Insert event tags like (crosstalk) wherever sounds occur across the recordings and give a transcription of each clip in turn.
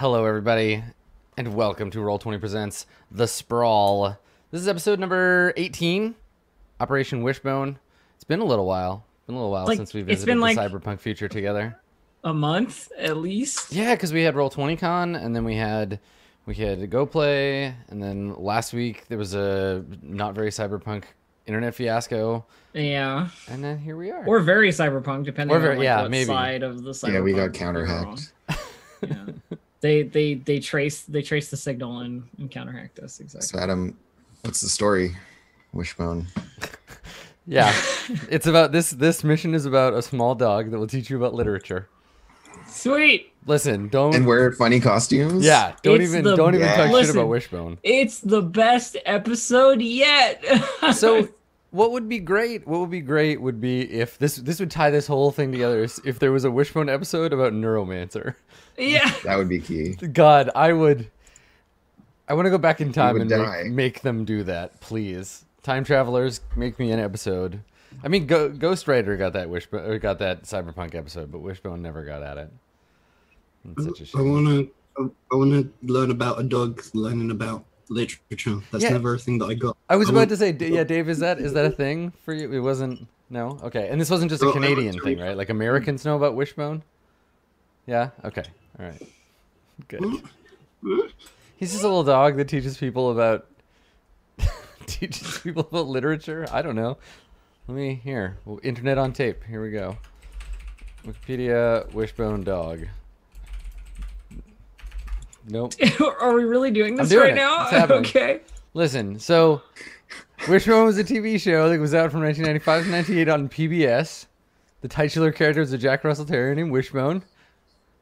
Hello, everybody, and welcome to Roll20 Presents The Sprawl. This is episode number 18, Operation Wishbone. It's been a little while. Been a little while Like, since we it's visited been the like- Cyberpunk future together. a month at least. Yeah, because we had Roll20 Con, and then we had we had Go Play, and then last week there was a not very Cyberpunk internet fiasco, Yeah, and then here we are. or very cyberpunk, depending Or on like, yeah, what maybe. side of the cyberpunk. Yeah, we got you're counter on. hacked. Yeah, (laughs) they they they trace they trace the signal and, and counter hacked us exactly. So Adam, what's the story? Wishbone. (laughs) yeah, it's about this. This mission is about a small dog that will teach you about literature. Sweet. Listen, don't. And wear funny costumes? yeah, don't It's even the- don't even Yeah. talk shit Listen. about Wishbone. It's the best episode yet. So, (laughs) what would be great? What would be great would be if this this would tie this whole thing together. is If there was a Wishbone episode about Neuromancer. yeah, (laughs) That would be key. God, I would. I want to go back in time and make, make them do that, please. Time travelers, make me an episode. I mean, Go, Ghostwriter got that Wishbone, or got that Cyberpunk episode, but Wishbone never got at it. It's such a I shame. wanna, I wanna learn about a dog learning about literature. That's Yeah. never a thing that I got. I was I about to say, yeah, Dave, is that is that a thing for you? It wasn't. No, okay. And this wasn't just a Canadian thing, right? Like Americans know about Wishbone. Yeah. Okay. All right. Good. He's just a little dog that teaches people about (laughs) teaches people about literature. I don't know. Let me here. Internet on tape. Here we go. Wikipedia Wishbone dog. Nope. (laughs) are we really doing this doing right it. now? (laughs) Okay. Listen, so Wishbone was a TV show that was out from 1995 to 98 on PBS. The titular character is a Jack Russell Terrier named Wishbone,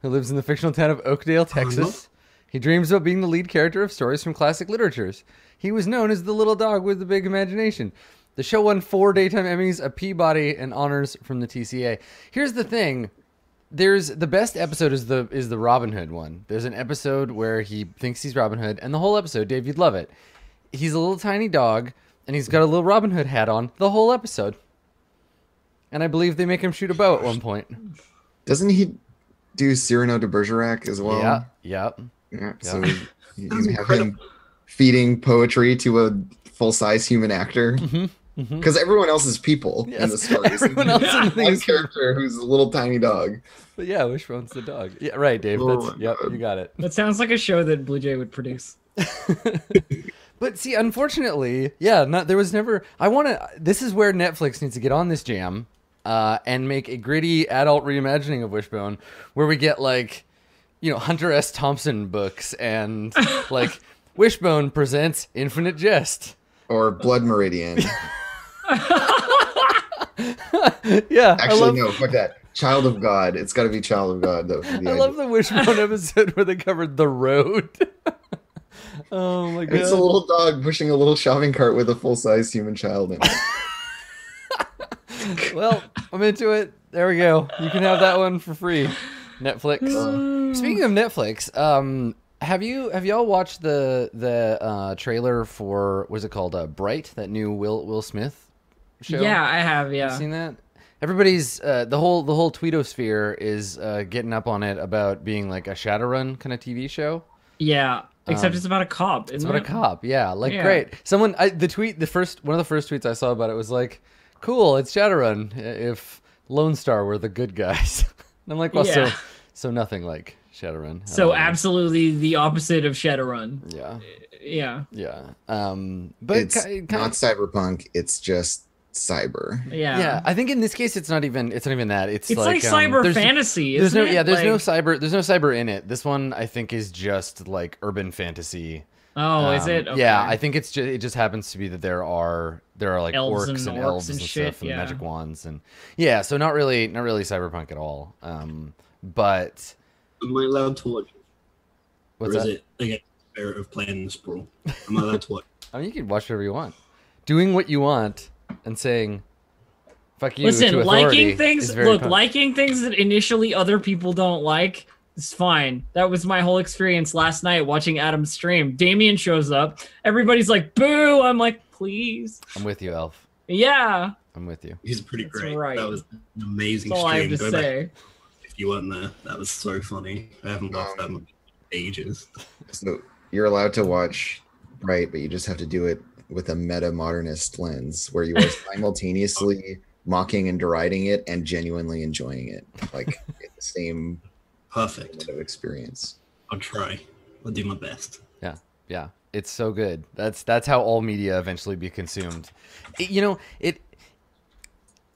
who lives in the fictional town of Oakdale, Texas. He dreams about being the lead character of stories from classic literatures. He was known as the little dog with the big imagination. The show won four daytime Emmys, a Peabody, and honors from the TCA. Here's the thing: there's the best episode is the is the Robin Hood one. There's an episode where he thinks he's Robin Hood, and the whole episode, Dave, you'd love it. He's a little tiny dog, and he's got a little Robin Hood hat on the whole episode. And I believe they make him shoot a bow at one point. Doesn't he do Cyrano de Bergerac as well? yeah, yep. Yeah. So Yeah. (laughs) you That's can have him feeding poetry to a full size human actor. mhm. Because everyone else is people in the Yes, stories. (laughs) everyone else in the thing One character who's a little tiny dog. But yeah, Wishbone's the dog. Yeah, right, Dave. Oh That's my yep. God. You got it. That sounds like a show that Blue Jay would produce. (laughs) But see, unfortunately, yeah, not, there was never. I want to. This is where Netflix needs to get on this jam uh, and make a gritty adult reimagining of Wishbone, where we get like, you know, Hunter S. Thompson books and (laughs) like Wishbone presents Infinite Jest. Or Blood Meridian. (laughs) yeah, Actually, love. no, fuck that. Child of God. It's got to be Child of God, though. I idea. love the Wishbone episode where they covered the road. (laughs) oh my god! It's a little dog pushing a little shopping cart with a full size human child in it. (laughs) well, I'm into it. There we go. You can have that one for free. Netflix. Speaking of Netflix, um, have you have y'all watched the the uh, trailer for what's it called? Uh, Bright, that new Will Will Smith show. Yeah, I have. Yeah, You Yeah. seen that? Everybody's uh, the whole the whole tweetosphere is uh, getting up on it about being like a Shadowrun kind of TV show. Yeah. Except Um, it's about a cop. It's Isn't about a cop. Yeah, like Yeah. great. Someone I, the tweet the first one of the first tweets I saw about it was like, "Cool, it's Shadowrun. If Lone Star were the good guys." (laughs) and I'm like, well, Yeah. so so nothing like Shadowrun. I So don't know. absolutely the opposite of Shadowrun. Yeah, Yeah. yeah. Um, but it's ki- kind not cyberpunk. It's just cyber. Yeah. yeah. I think in this case, it's not even it's not even that. It's, It's like, um, cyber there's- fantasy. There's isn't no it? yeah. There's no cyber. There's no cyber in it. This one I think is just like urban fantasy. Oh, is Um, it? Okay. Yeah, I think it's just it just happens to be that there are there are like Elves orcs and and, orcs elves and and, shit, stuff and yeah. magic wands and yeah, so not really not really cyberpunk at all. Um, but Am I allowed to watch? it? what's or is that? it against the spirit of playing the sprawl? Am I allowed to watch? (laughs) I mean, you can watch whatever you want. Doing what you want and saying "fuck you" Listen, to liking things. is very Look, fun. liking things that initially other people don't like is fine. That was my whole experience last night watching Adam's stream. Damien shows up. Everybody's like, "Boo!" I'm like, "Please." I'm with you, Elf. Yeah, I'm with you. He's pretty That's great. right. That was an amazing that's all I have to Go back say. if you weren't there. That was so funny. I haven't laughed that Um, much. ages. So you're allowed to watch, right? But you just have to do it with a meta modernist lens, where you are (laughs) simultaneously mocking and deriding it and genuinely enjoying it, like the same Perfect. kind of experience. I'll try. I'll do my best. Yeah, Yeah. it's so good. That's that's how all media eventually be consumed. It- you know, it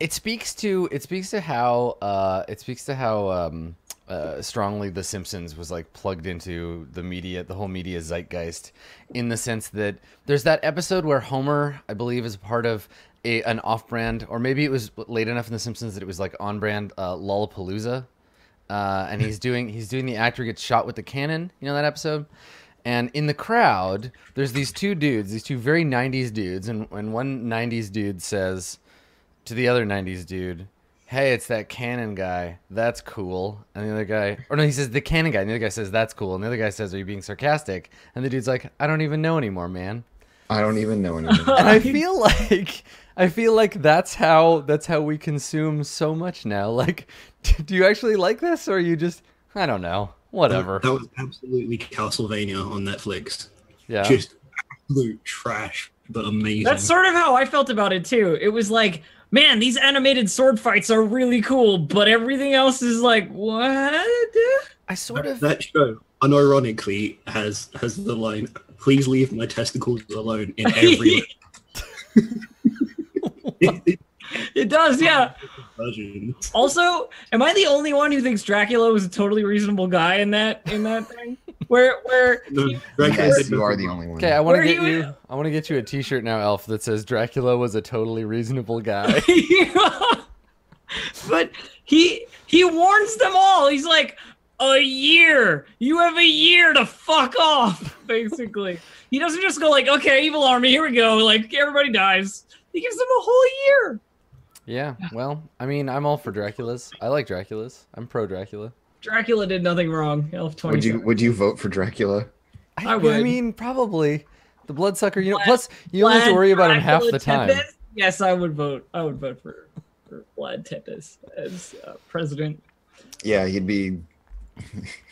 it speaks to it speaks to how uh, it speaks to how um, uh, strongly The Simpsons was like plugged into the media, the whole media zeitgeist, in the sense that there's that episode where Homer, I believe, is part of a an off-brand, or maybe it was late enough in The Simpsons that it was like on-brand uh, Lollapalooza, uh, and he's doing he's doing the actor gets shot with the cannon. You know that episode. And in the crowd, there's these two dudes, these two very 90s dudes, and, and one 90s dude says to the other 90s dude, Hey, it's that cannon guy. That's cool. And the other guy, or no, he says the cannon guy. And the other guy says, That's cool. And the other guy says, Are you being sarcastic? And the dude's like, I don't even know anymore, man. I don't even know anymore. (laughs) And I (laughs) feel like. I feel like that's how that's how we consume so much now. (laughs) Like, do you actually like this, or are you just I don't know, whatever? That was absolutely Castlevania on Netflix. Yeah, Just absolute trash, but amazing. That's sort of how I felt about it too. It was like, man, these animated sword fights are really cool, but everything else is like, what? I sort of that show, unironically, has has the line, "Please leave my testicles alone" in (laughs) every (laughs) It does, yeah. Also, am I the only one who thinks Dracula was a totally reasonable guy in that in that thing? Where where No, Dracula yes, you are the only one. Okay, I want to get you- you. I want to get you a T-shirt now, Elf, that says Dracula was a totally reasonable guy. (laughs) but he he warns them all. He's like, a year. You have a year to fuck off. (laughs) Basically, he doesn't just go like, okay, evil army, here we go. Like everybody dies. He gives them a whole year. yeah, well, I mean, I'm all for Dracula's. I like Dracula's. I'm pro Dracula. Dracula did nothing wrong. Elf twenty. Would you would you vote for Dracula? I, I I mean, probably the bloodsucker. You know, Vlad- plus you only have to worry about him half the time. Yes, I would vote. I would vote for for Vlad Tepes as uh, president. Yeah, he'd be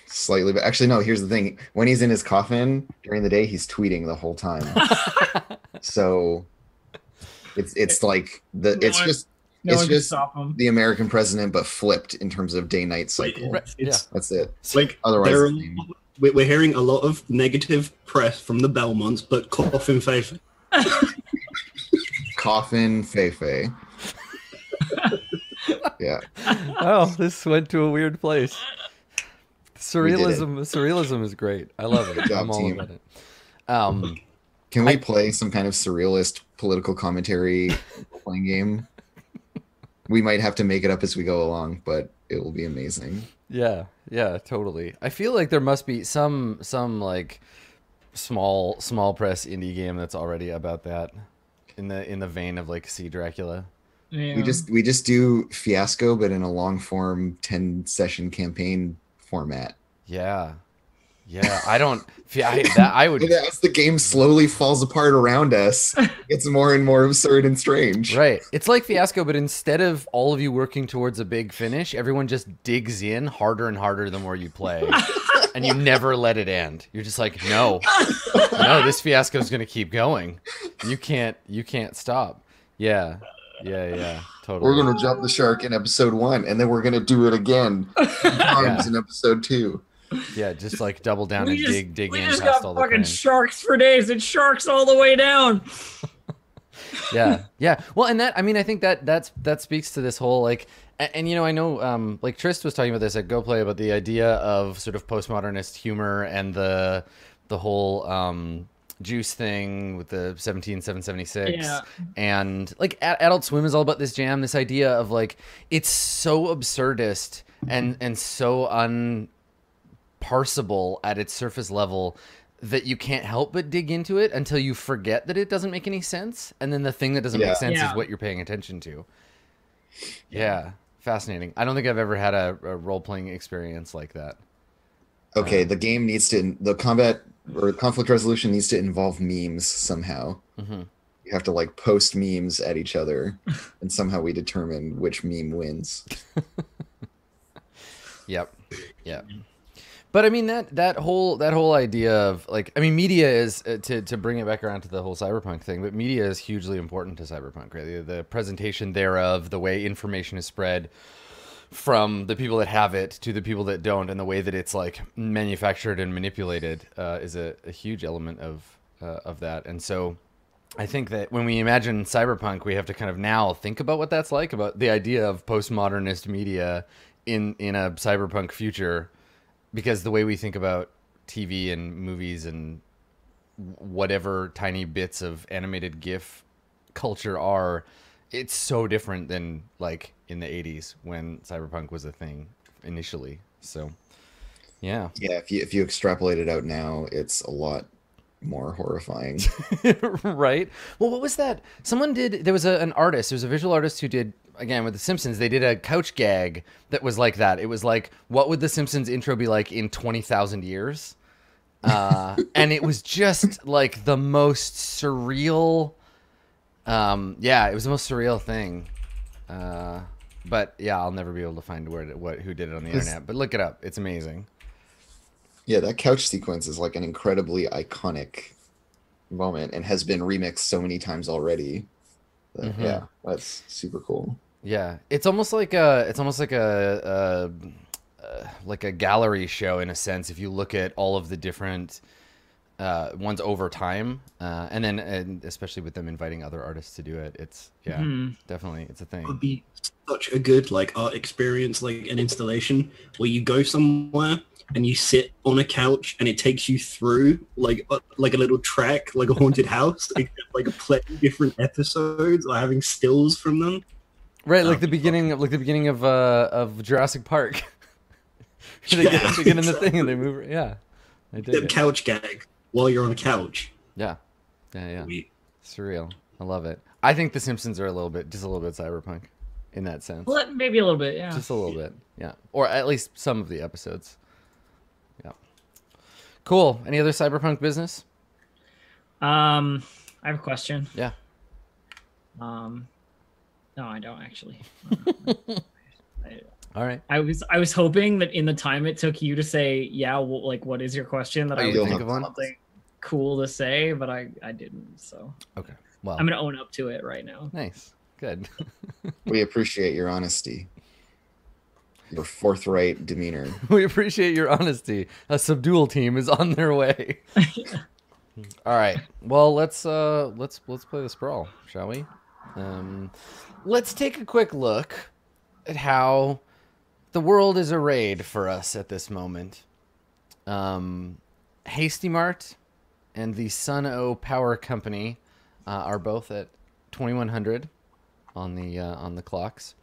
slightly. But actually, no. Here's the thing: when he's in his coffin during the day, he's tweeting the whole time. (laughs) so it's it's like the it's just No It's just- stop him. the American president, but flipped in terms of day night cycle. Right, It's That's it. like Otherwise, there are, we- we're hearing a lot of negative press from the Belmonts, but coffin faith. Coffin Feifei. yeah, oh, this went to a weird place. Surrealism, surrealism is great. I love it. Good job, I'm all team. about it. Um, can we I- play some kind of surrealist political commentary playing game? We might have to make it up as we go along, but it will be amazing. Yeah, yeah, totally. I feel like there must be some some like small small press indie game that's already about that in the in the vein of like See Dracula. Yeah. We just we just do fiasco, but in a long form, ten session campaign format. Yeah. Yeah, I don't I, that I would (laughs) as the game slowly falls apart around us, it's more and more absurd and strange. Right. It's like Fiasco, but instead of all of you working towards a big finish, everyone just digs in harder and harder the more you play. (laughs) and you never let it end. You're just like, no. No, this fiasco is gonna keep going. You can't you can't stop. Yeah. Yeah, yeah. Totally. We're gonna jump the shark in episode one, and then we're gonna do it again (laughs) times in episode two. Yeah, just like double down we and just, dig dig we in just past got all the fucking sharks for days. It's sharks all the way down. (laughs) yeah yeah well and that i mean i think that that's that speaks to this whole like and, and you know i know um like trist was talking about this at go play about the idea of sort of postmodernist humor and the the whole um juice thing with the 17776 Yeah. and like adult swim is all about this jam this idea of like it's so absurdist and and so unparsable at its surface level that you can't help but dig into it until you forget that it doesn't make any sense and then the thing that doesn't Yeah. make sense Yeah. is what you're paying attention to yeah fascinating i don't think i've ever had a, a role-playing experience like that Okay, the game needs to the combat or conflict resolution needs to involve memes somehow. hmm You have to like post memes at each other, (laughs) and somehow we determine which meme wins. (laughs) Yep. Yep. But I mean that that whole that whole idea of like I mean media is uh, to to bring it back around to the whole cyberpunk thing, but media is hugely important to cyberpunk, right? The, the presentation thereof, the way information is spread from the people that have it to the people that don't, and the way that it's like manufactured and manipulated uh, is a, a huge element of uh, of that. And so I think that when we imagine cyberpunk, we have to kind of now think about what that's like, about the idea of postmodernist media in in a cyberpunk future, because the way we think about TV and movies and whatever tiny bits of animated GIF culture are, it's so different than like in the 80s when cyberpunk was a thing initially. So, yeah. Yeah, if you if you extrapolate it out now, it's a lot more horrifying. (laughs) right. Well, what was that? Someone did. There was a, an artist. There was a visual artist who did again with The Simpsons. They did a couch gag that was like that. It was like, what would The Simpsons intro be like in twenty thousand years? Uh, and it was just like the most surreal. Um, yeah, it was the most surreal thing. Uh, but yeah, I'll never be able to find where it, what who did it on the It's- internet. But look it up. It's amazing. Yeah, that couch sequence is like an incredibly iconic moment and has been remixed so many times already. that- Mhm. Yeah, that's super cool. Yeah, it's almost like a it's almost like a, a uh, like a gallery show in a sense. If you look at all of the different uh, ones over time, uh, and then and especially with them inviting other artists to do it, it's yeah, Hmm. definitely it's a It thing. would be such a good like art experience, like an installation where you go somewhere and you sit on a couch and it takes you through like a, like a little track, like a haunted house, (laughs) like, like play different episodes or having stills from them. Right, like Oh, the beginning of like the beginning of uh of Jurassic Park. (laughs) they, get, Yeah, they get in the thing and they move. Yeah, I The. It. couch gag while you're on a couch. Yeah, yeah, yeah. We- Surreal. I love it. I think The Simpsons are a little bit, just a little bit cyberpunk, in that sense. Well, maybe a little bit, yeah. Just a little bit, yeah, or at least some of the episodes. Yeah. Cool. Any other cyberpunk business? Um, I have a question. Yeah. Um, no, I don't actually. (laughs) I, All right. I was I was hoping that in the time it took you to say yeah, well, like what is your question that Oh, I would think of one? something cool to say, but I I didn't. So Okay. Well, I'm gonna own up to it right now. nice. Good. (laughs) We appreciate your honesty, your forthright demeanor. (laughs) we appreciate your honesty. A subdual team is on their way. (laughs) All right. Well, let's uh let's let's play the sprawl, shall we? Um let's take a quick look at how the world is arrayed for us at this moment. Um Hasty Mart and the Sun O Power Company uh, are both at 2100 on the uh, on the clocks.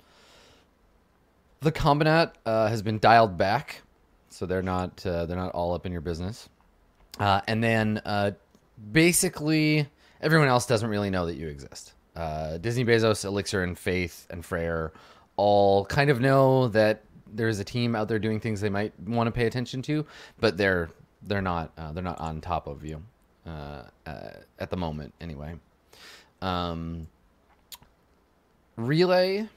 The Combinat uh, has been dialed back, so they're not uh, they're not all up in your business. Uh, and then uh, basically everyone else doesn't really know that you exist. Uh, Disney, Bezos, Elixir, and Faith and Freyr all kind of know that there's a team out there doing things they might want to pay attention to, but they're they're not they're not on top of you at the moment anyway. Um, Relay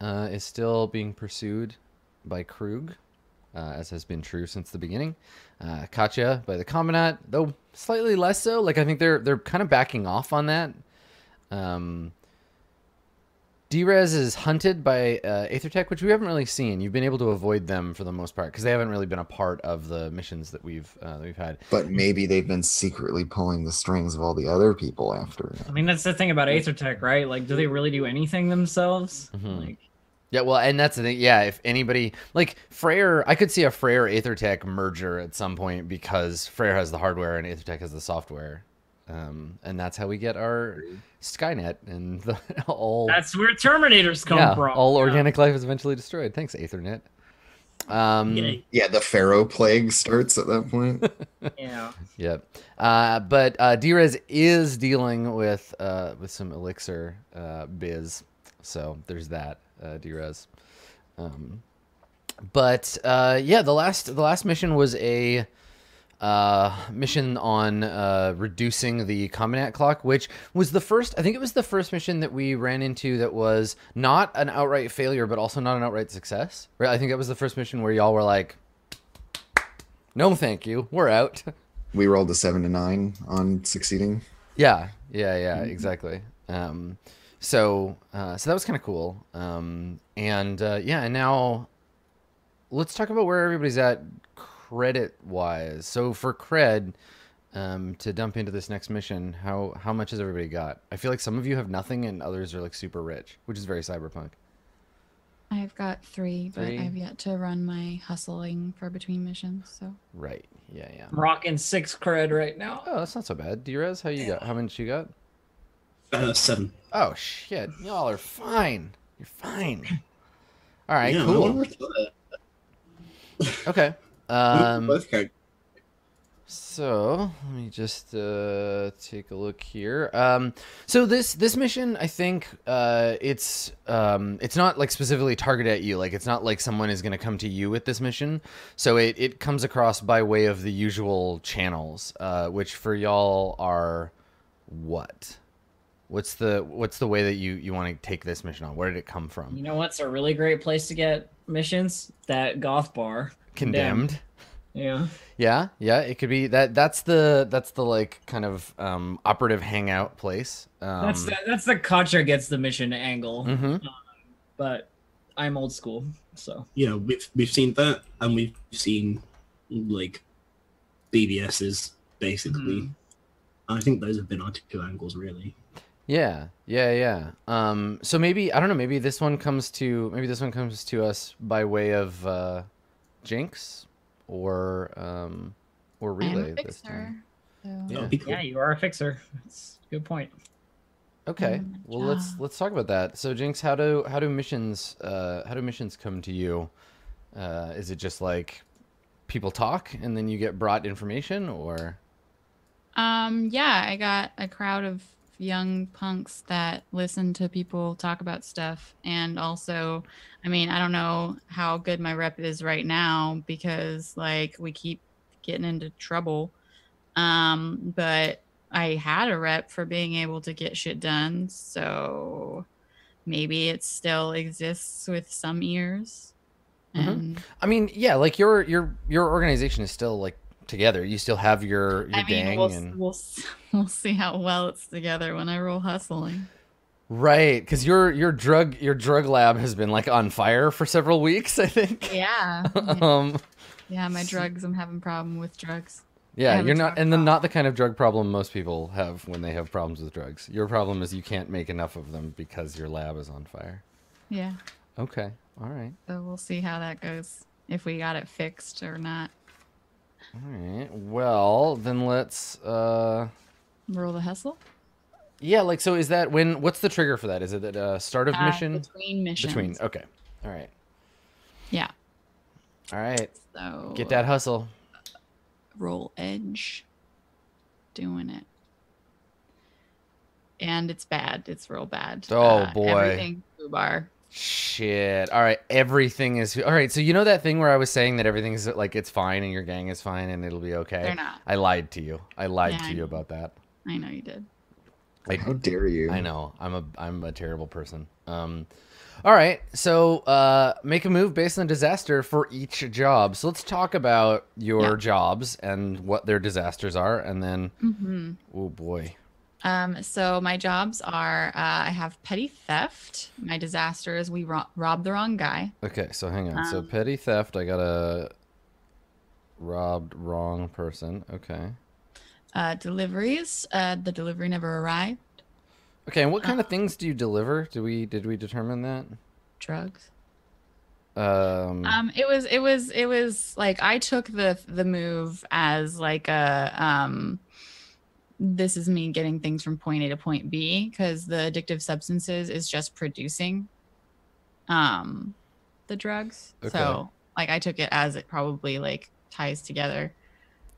uh, is still being pursued by Krug, uh, as has been true since the beginning. Uh, Katya by the Combinat, though slightly less so. Like I think they're they're kind of backing off on that. Um, Drez is hunted by uh, Aethertech, which we haven't really seen. You've been able to avoid them for the most part because they haven't really been a part of the missions that we've uh, that we've had. But maybe they've been secretly pulling the strings of all the other people after. I mean, that's the thing about Aethertech, right? Like, do they really do anything themselves? Mhm. Like, Yeah, well, and that's the thing. Yeah, if anybody like Freyr, I could see a Freyr Aethertech merger at some point because Freyr has the hardware and Aethertech has the software, um, and that's how we get our Skynet and (laughs) the, all that's where Terminators come yeah, from. all Yeah. organic life is eventually destroyed. Thanks, Aethernet. Um, Yay. Yeah, the Pharaoh plague starts at that point. (laughs) Yeah. Yep. Uh, but uh, Drez is dealing with uh, with some elixir uh, biz, so there's that uh, Drez. Um, but uh, yeah, the last the last mission was a uh, mission on uh, reducing the combinat clock, which was the first. I think it was the first mission that we ran into that was not an outright failure, but also not an outright success. Right? I think that was the first mission where y'all were like, No, thank you. We're out. (laughs) We rolled a seven to nine on succeeding. Yeah, yeah, yeah, exactly. Um, so, uh, so that was kind of cool. Um, and uh, yeah, and now let's talk about where everybody's at credit wise. So for cred, um, to dump into this next mission, how how much has everybody got? I feel like some of you have nothing, and others are like super rich, which is very cyberpunk. I've got three, but I've yet to run my hustling for between missions. So Right. Yeah. Yeah. I'm rocking six cred right now. Oh, that's not so bad. Drez, how you got? How much you got? Uh, seven. Oh shit, y'all are fine. You're fine. (laughs) All right, yeah, I cool. wanna. Okay. Um, Both characters. so let me just uh, take a look here. Um, so this this mission, I think uh, it's um, it's not like specifically targeted at you. Like it's not like someone is going to come to you with this mission. So it it comes across by way of the usual channels, uh, which for y'all are what? What's the what's the way that you you want to take this mission on? Where did it come from? You know what's a really great place to get missions? That goth bar. Condemned. Yeah. Yeah, yeah, it could be that. That's the that's the like kind of um, operative hangout place. Um, That's the, that's the Kotcher gets the mission angle. mhm. But I'm old school, so Yeah, we've we've seen that, and we've seen like BBSs basically. Mhm. I think those have been our two angles, really. Yeah, yeah, yeah. Um, so maybe I don't know. Maybe this one comes to maybe this one comes to us by way of uh, Jinx or um, or I'm relay a this time. So Yeah. Cool. yeah, you are a fixer. That's a good point. Okay. Mm, Well, let's let's talk about that. So Jinx, how do how do missions uh, how do missions come to you? Uh, is it just like people talk and then you get brought information, or Um, yeah, I got a crowd of young punks that listen to people talk about stuff. And also, I mean, I don't know how good my rep is right now because, like, we keep getting into trouble. Um, but I had a rep for being able to get shit done. So maybe it still exists with some ears. Mhm. And I mean, yeah, like your your your organization is still like together. You still have your your I mean, gang we'll, and we'll (laughs) we'll see how well it's together when I roll hustling. right because your your drug your drug lab has been like on fire for several weeks. (laughs) I think. (laughs) Yeah, um. yeah, my drugs. I'm having problem with drugs. Yeah, you're not, and then not the kind of drug problem most people have when they have problems with drugs. Your problem is you can't make enough of them because your lab is on fire. Yeah, Okay, all right, so we'll see how that goes. If we got it fixed or not. All right. Well, then let's. uh Roll the hustle. Yeah, like so. Is that when? What's the trigger for that? Is it at uh, start of Uh, mission? between missions. Between. Okay. All right. Yeah. All right. So Get that hustle. roll edge. Doing it. And it's bad. It's real bad. Uh, Oh, boy. Everything bar. Shit. All right. Everything is all right. So you know that thing where I was saying that everything's like it's fine and your gang is fine and it'll be okay. They're not. I lied to you. I lied Yeah, to I you know. about that. I know you did. I, How dare you? I know. I'm a I'm a terrible person. Um all right. So uh make a move based on disaster for each job. So let's talk about your Yeah. jobs and what their disasters are and then Mm-hmm. oh boy. Um, so my jobs are uh, I have petty theft. My disaster is we ro- robbed the wrong guy. Okay, so hang on. so Um, petty theft, I got a robbed wrong person. Okay. Uh, deliveries, uh, the delivery never arrived. Okay, and what kind of things do you deliver? Do we did we determine that? Drugs. Um, Um, it was it was it was like I took the the move as like a um this is me getting things from point A to point B because the addictive substances is just producing um the drugs. Okay. So like I took it as it probably like ties together.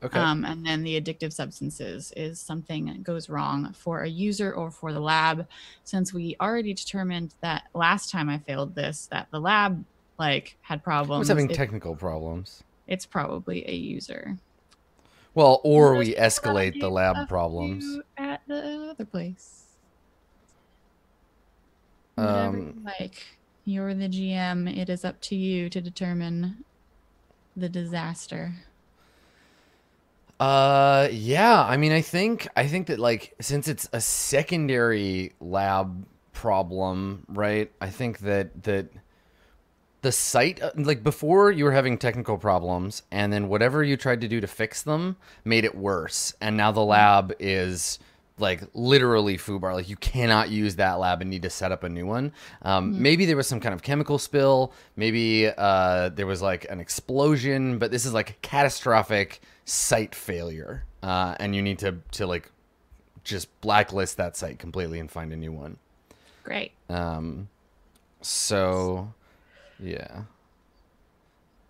okay. Um, and then the addictive substances is something that goes wrong for a user or for the lab. Since we already determined that last time I failed this, that the lab like had I problems. was having it- technical problems. it's probably a user. Well, or we escalate the lab problems. at the other place. Whatever Um, you like you're the GM. It is up to you to determine the disaster. Uh, yeah. I mean, I think I think that like since it's a secondary lab problem, right? I think that that the site uh, like before you were having technical problems and then whatever you tried to do to fix them made it worse. And now the lab is like literally foobar. Like you cannot use that lab and need to set up a new one. Um, maybe there was some kind of chemical spill. Maybe uh, there was like an explosion. But this is like a catastrophic site failure. Uh, and you need to to like just blacklist that site completely and find a new one. Great. um, so, yeah.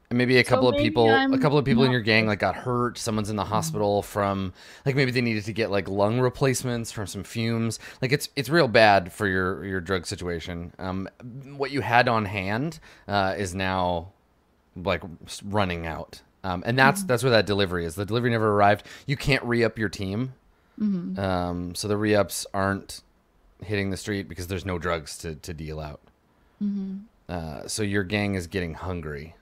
And maybe a couple of people, a I'm couple of people in your gang like got hurt. Someone's in the hospital from like maybe they needed to get like lung replacements from some fumes. Like it's it's real bad for your your drug situation. Um, what you had on hand uh, is now like running out. Um, and that's that's where that delivery is. The delivery never arrived. You can't re up your team. Um, so the re ups aren't hitting the street because there's no drugs to, to deal out. Uh, so your gang is getting hungry,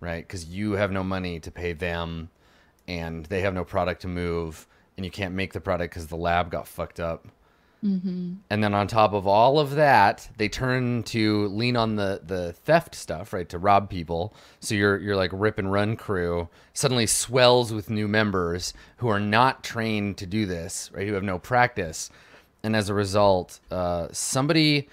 right? Because you have no money to pay them, and they have no product to move, and you can't make the product because the lab got fucked up. And then on top of all of that, they turn to lean on the the theft stuff, right, to rob people. So your your like rip and run crew suddenly swells with new members who are not trained to do this, right, who have no practice, and as a result, uh, somebody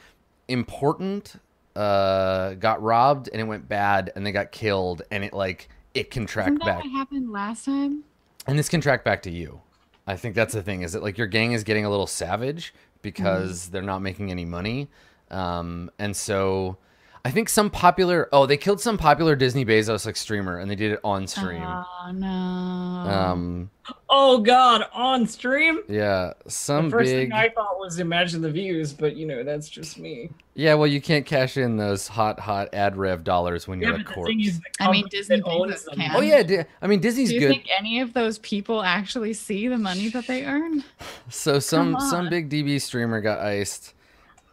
important uh, got robbed and it went bad, and they got killed, and it like it can track Isn't that back what happened last time? and this can track back to you. I think that's the thing is that like your gang is getting a little savage because they're not making any money, um, and so I think some popular oh they killed some popular Disney Bezos like streamer and they did it on stream. Oh no. Um, Oh God, on stream. yeah, some the first big thing I thought was imagine the views, but you know that's just me. yeah. Well, you can't cash in those hot hot ad rev dollars when you're Yeah, a but corpse. thing is, the I mean, Disney owns Bezos them- can. oh yeah, Di- I mean Disney's good. Do you good. think any of those people actually see the money that they earn? (laughs) So some some big DB streamer got iced,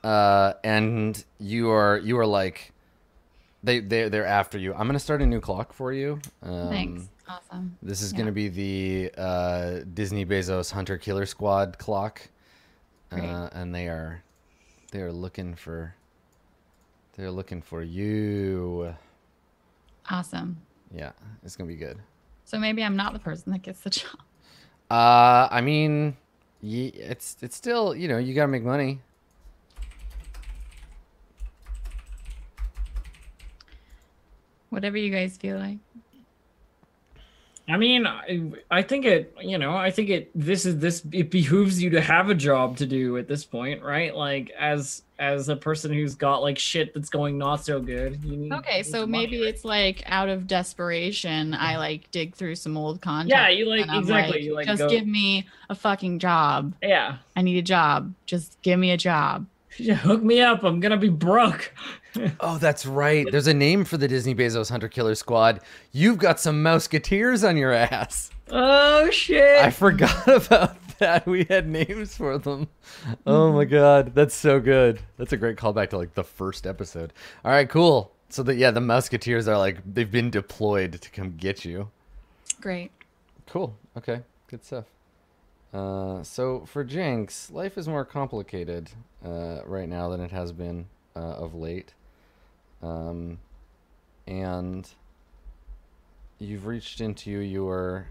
uh, and you are you are like, they they they're after you. I'm gonna start a new clock for you. Um, Thanks. Awesome. This is Yeah. gonna be the uh, Disney Bezos Hunter Killer Squad clock, uh, and they are they are looking for they're looking for you. Awesome. Yeah, it's gonna be good. So maybe I'm not the person that gets the job. Uh, I mean, it's it's still you know you gotta make money. Whatever you guys feel like. I mean, I, I think it, you know, I think it. This is this. It behooves you to have a job to do at this point, right? Like as as a person who's got like shit that's going not so good. Okay, so some money, maybe it's like out of desperation, I like dig through some old content. Yeah, you like exactly. you like just go, give me a fucking job. yeah. I need a job. Just give me a job. (laughs) Hook me up. I'm gonna be broke. (laughs) Oh, that's right. There's a name for the Disney Bezos Hunter Killer Squad. You've got some Musketeers on your ass. Oh shit. I forgot (laughs) about that. We had names for them. Oh my mm-hmm. god, that's so good. That's a great callback to like the first episode. All right, cool. So that yeah, the Musketeers are like they've been deployed to come get you. Great. Cool. Okay. Good stuff. Uh, so for Jinx, life is more complicated uh, right now than it has been uh, of late. Um, and you've reached into your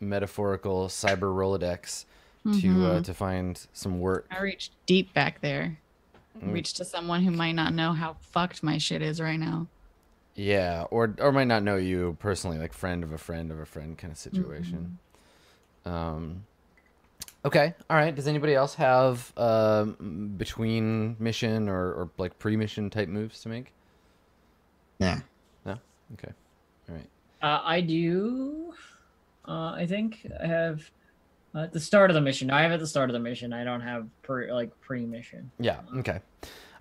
metaphorical cyber Rolodex to uh, to find some work. I reached deep back there. Mm. Reached to someone who might not know how fucked my shit is right now. Yeah, or or might not know you personally, like friend of a friend of a friend kind of situation. Um, okay, all right. Does anybody else have um, between mission or, or like pre-mission type moves to make? Nah. No. Okay. All right. Uh, I do. Uh, I think I have uh, at the start of the mission. I have at the start of the mission. I don't have pre like pre-mission. Yeah. Okay.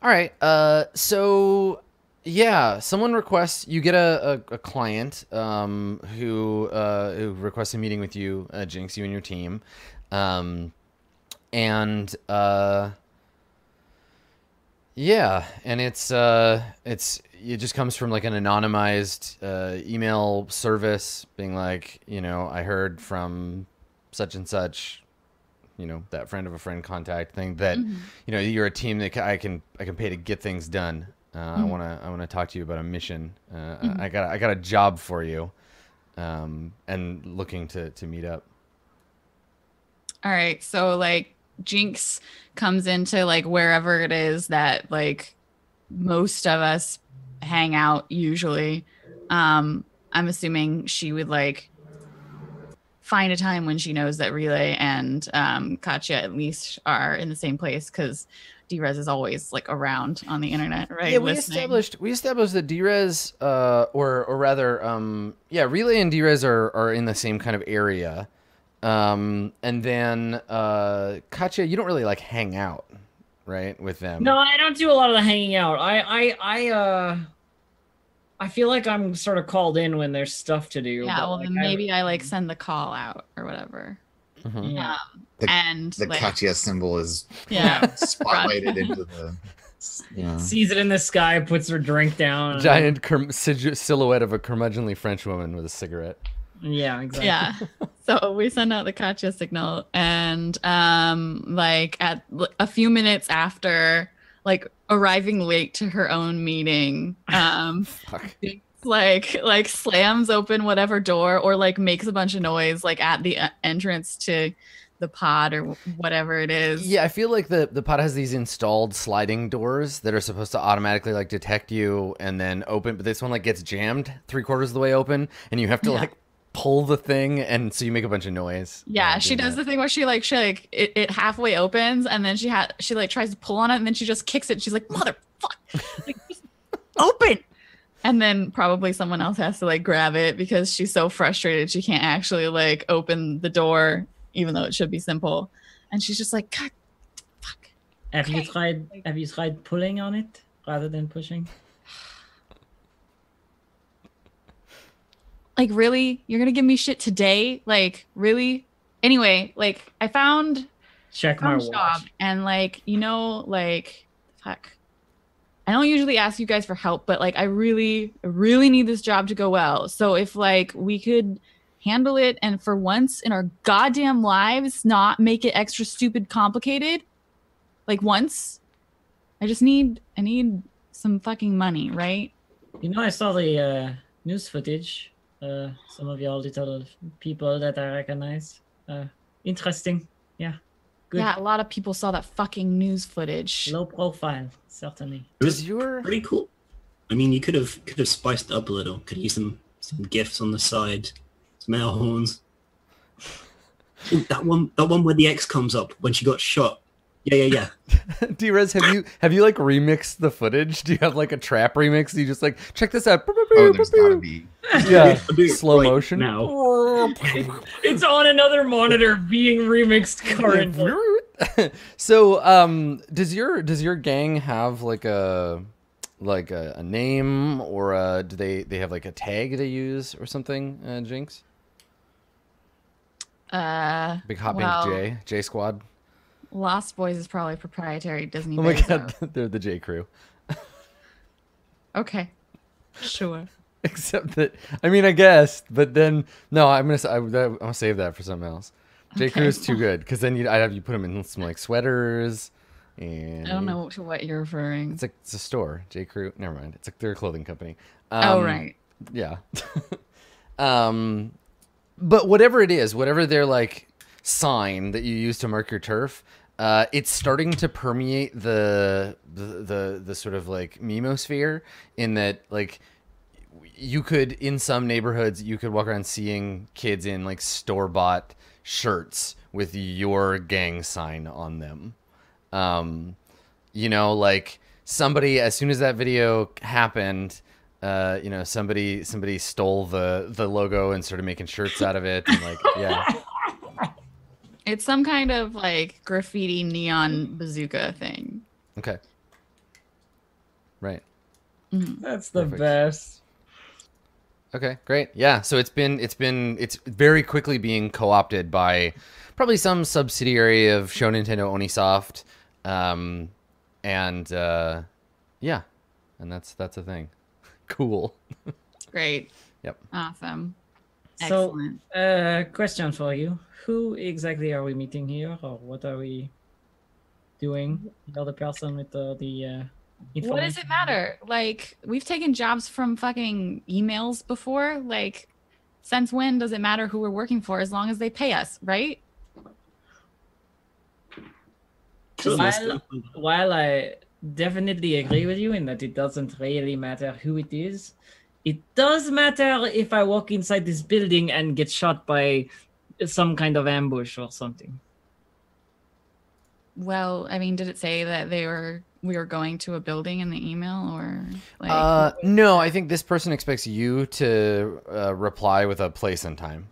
All right. Uh, so yeah, someone requests you get a, a, a client um, who uh, who requests a meeting with you, uh, Jinx, you and your team, um, and uh, Yeah, and it's uh, it's it just comes from like an anonymized uh, email service, being like, you know, I heard from such and such, you know, that friend of a friend contact thing that, Mm-hmm. you know, you're a team that I can I can pay to get things done. Uh, I Mhm. wanna I wanna talk to you about a mission. Uh, Mhm. I got I got a job for you, um, and looking to to meet up. All right. So like Jinx comes into like wherever it is that like most of us hang out usually. Um I'm assuming she would like find a time when she knows that Relay and um Katya at least are in the same place cuz Drez is always like around on the internet, right? Yeah, we listening. established we established that Drez, uh, or or rather, um, yeah, Relay and Drez are are in the same kind of area, um, and then uh, Katya, you don't really like hang out, right, with them. No, I don't do a lot of the hanging out. I, I, I, uh, I feel like I'm sort of called in when there's stuff to do. Yeah, well like, then I- maybe I like send the call out or whatever. Mhm. Yeah. Um, The- and The like, Katya symbol is yeah. (laughs) spotlighted into the. Yeah. sees it in the sky, puts her drink down. Giant cur- silhouette of a curmudgeonly French woman with a cigarette. Yeah, exactly. yeah (laughs) so we send out the katya signal and um like at a few minutes after like arriving late to her own meeting um (laughs) Fuck. like like slams open whatever door or like makes a bunch of noise like at the uh, entrance to the pod or whatever it is Yeah, I feel like the the pod has these installed sliding doors that are supposed to automatically like detect you and then open, but this one like gets jammed three quarters of the way open, and you have to Yeah. like pull the thing, and so you make a bunch of noise. Yeah, she does that. the thing where she like she like it, it halfway opens and then she had she like tries to pull on it and then she just kicks it. She's like, motherfuck, (laughs) like, open. And then probably someone else has to like grab it because she's so frustrated she can't actually like open the door, even though it should be simple. And she's just like, God, fuck. Have you tried? Have you tried pulling on it rather than pushing? Like, really? You're gonna give me shit today? Like, really? Anyway, like I found Check my job and like you know like fuck i don't usually ask you guys for help but like i really really need this job to go well so if like we could handle it and for once in our goddamn lives not make it extra stupid complicated like once i just need i need some fucking money right You know, I saw the uh, news footage. Uh, some of your little people that I recognize. Uh, interesting. Yeah. Good. yeah a lot of people saw that fucking news footage Low profile, certainly. It was your pretty cool. I mean, you could have could have spiced up a little. Could use some some gifts on the side, some air horns. (laughs) Ooh, that one, that one where the X comes up when she got shot. Yeah, yeah, yeah. (laughs) Drez, have you have you like remixed the footage? Do you have like a trap remix? Do you just like check this out? Oh, there's gotta be. Yeah, I'll do it slow right motion. now. (laughs) It's on another monitor being remixed (laughs) currently. so, um, does your does your gang have like a like a, a name or a, do they they have like a tag they use or something? Uh, Jinx, uh Big Hot Well- Pink J J Squad. Lost boys is probably proprietary disney Oh my Base, god, though. (laughs) they're the J Crew. okay sure (laughs) Except that, I mean, I guess, but then no, I'm gonna s- I, that, I'm gonna save that for something else. J Crew is too good because then you I have you put them in some like sweaters and I don't know to what you're referring. It's like it's a store. J Crew. Never mind. It's like their clothing company. oh Um, right. Yeah. (laughs) um, but whatever it is, whatever they're like sign that you use to mark your turf, uh, it's starting to permeate the, the the the sort of like memosphere in that like you could in some neighborhoods you could walk around seeing kids in like store bought shirts with your gang sign on them. Um, you know, like somebody as soon as that video happened, uh, you know, somebody somebody stole the the logo and started making shirts out of it and like yeah. (laughs) It's some kind of like graffiti neon bazooka thing. Okay. Right. Mhm. That's the Perfect. best. Okay, great. Yeah, so it's been it's been it's very quickly being co-opted by probably some subsidiary of Show Nintendo Onisoft, um, and uh, yeah, and that's that's a thing. (laughs) cool. Great. Yep. Awesome. So, Excellent. uh, question for you: Who exactly are we meeting here, or what are we doing? The other person with the the. Uh, What does it matter? Like, we've taken jobs from fucking emails before. Like, since when does it matter who we're working for as long as they pay us, right? While, while I definitely agree with you in that it doesn't really matter who it is, it does matter if I walk inside this building and get shot by some kind of ambush or something. Well, I mean, did it say that they were we were going to a building in the email or like uh, no, I think this person expects you to uh, reply with a place and time.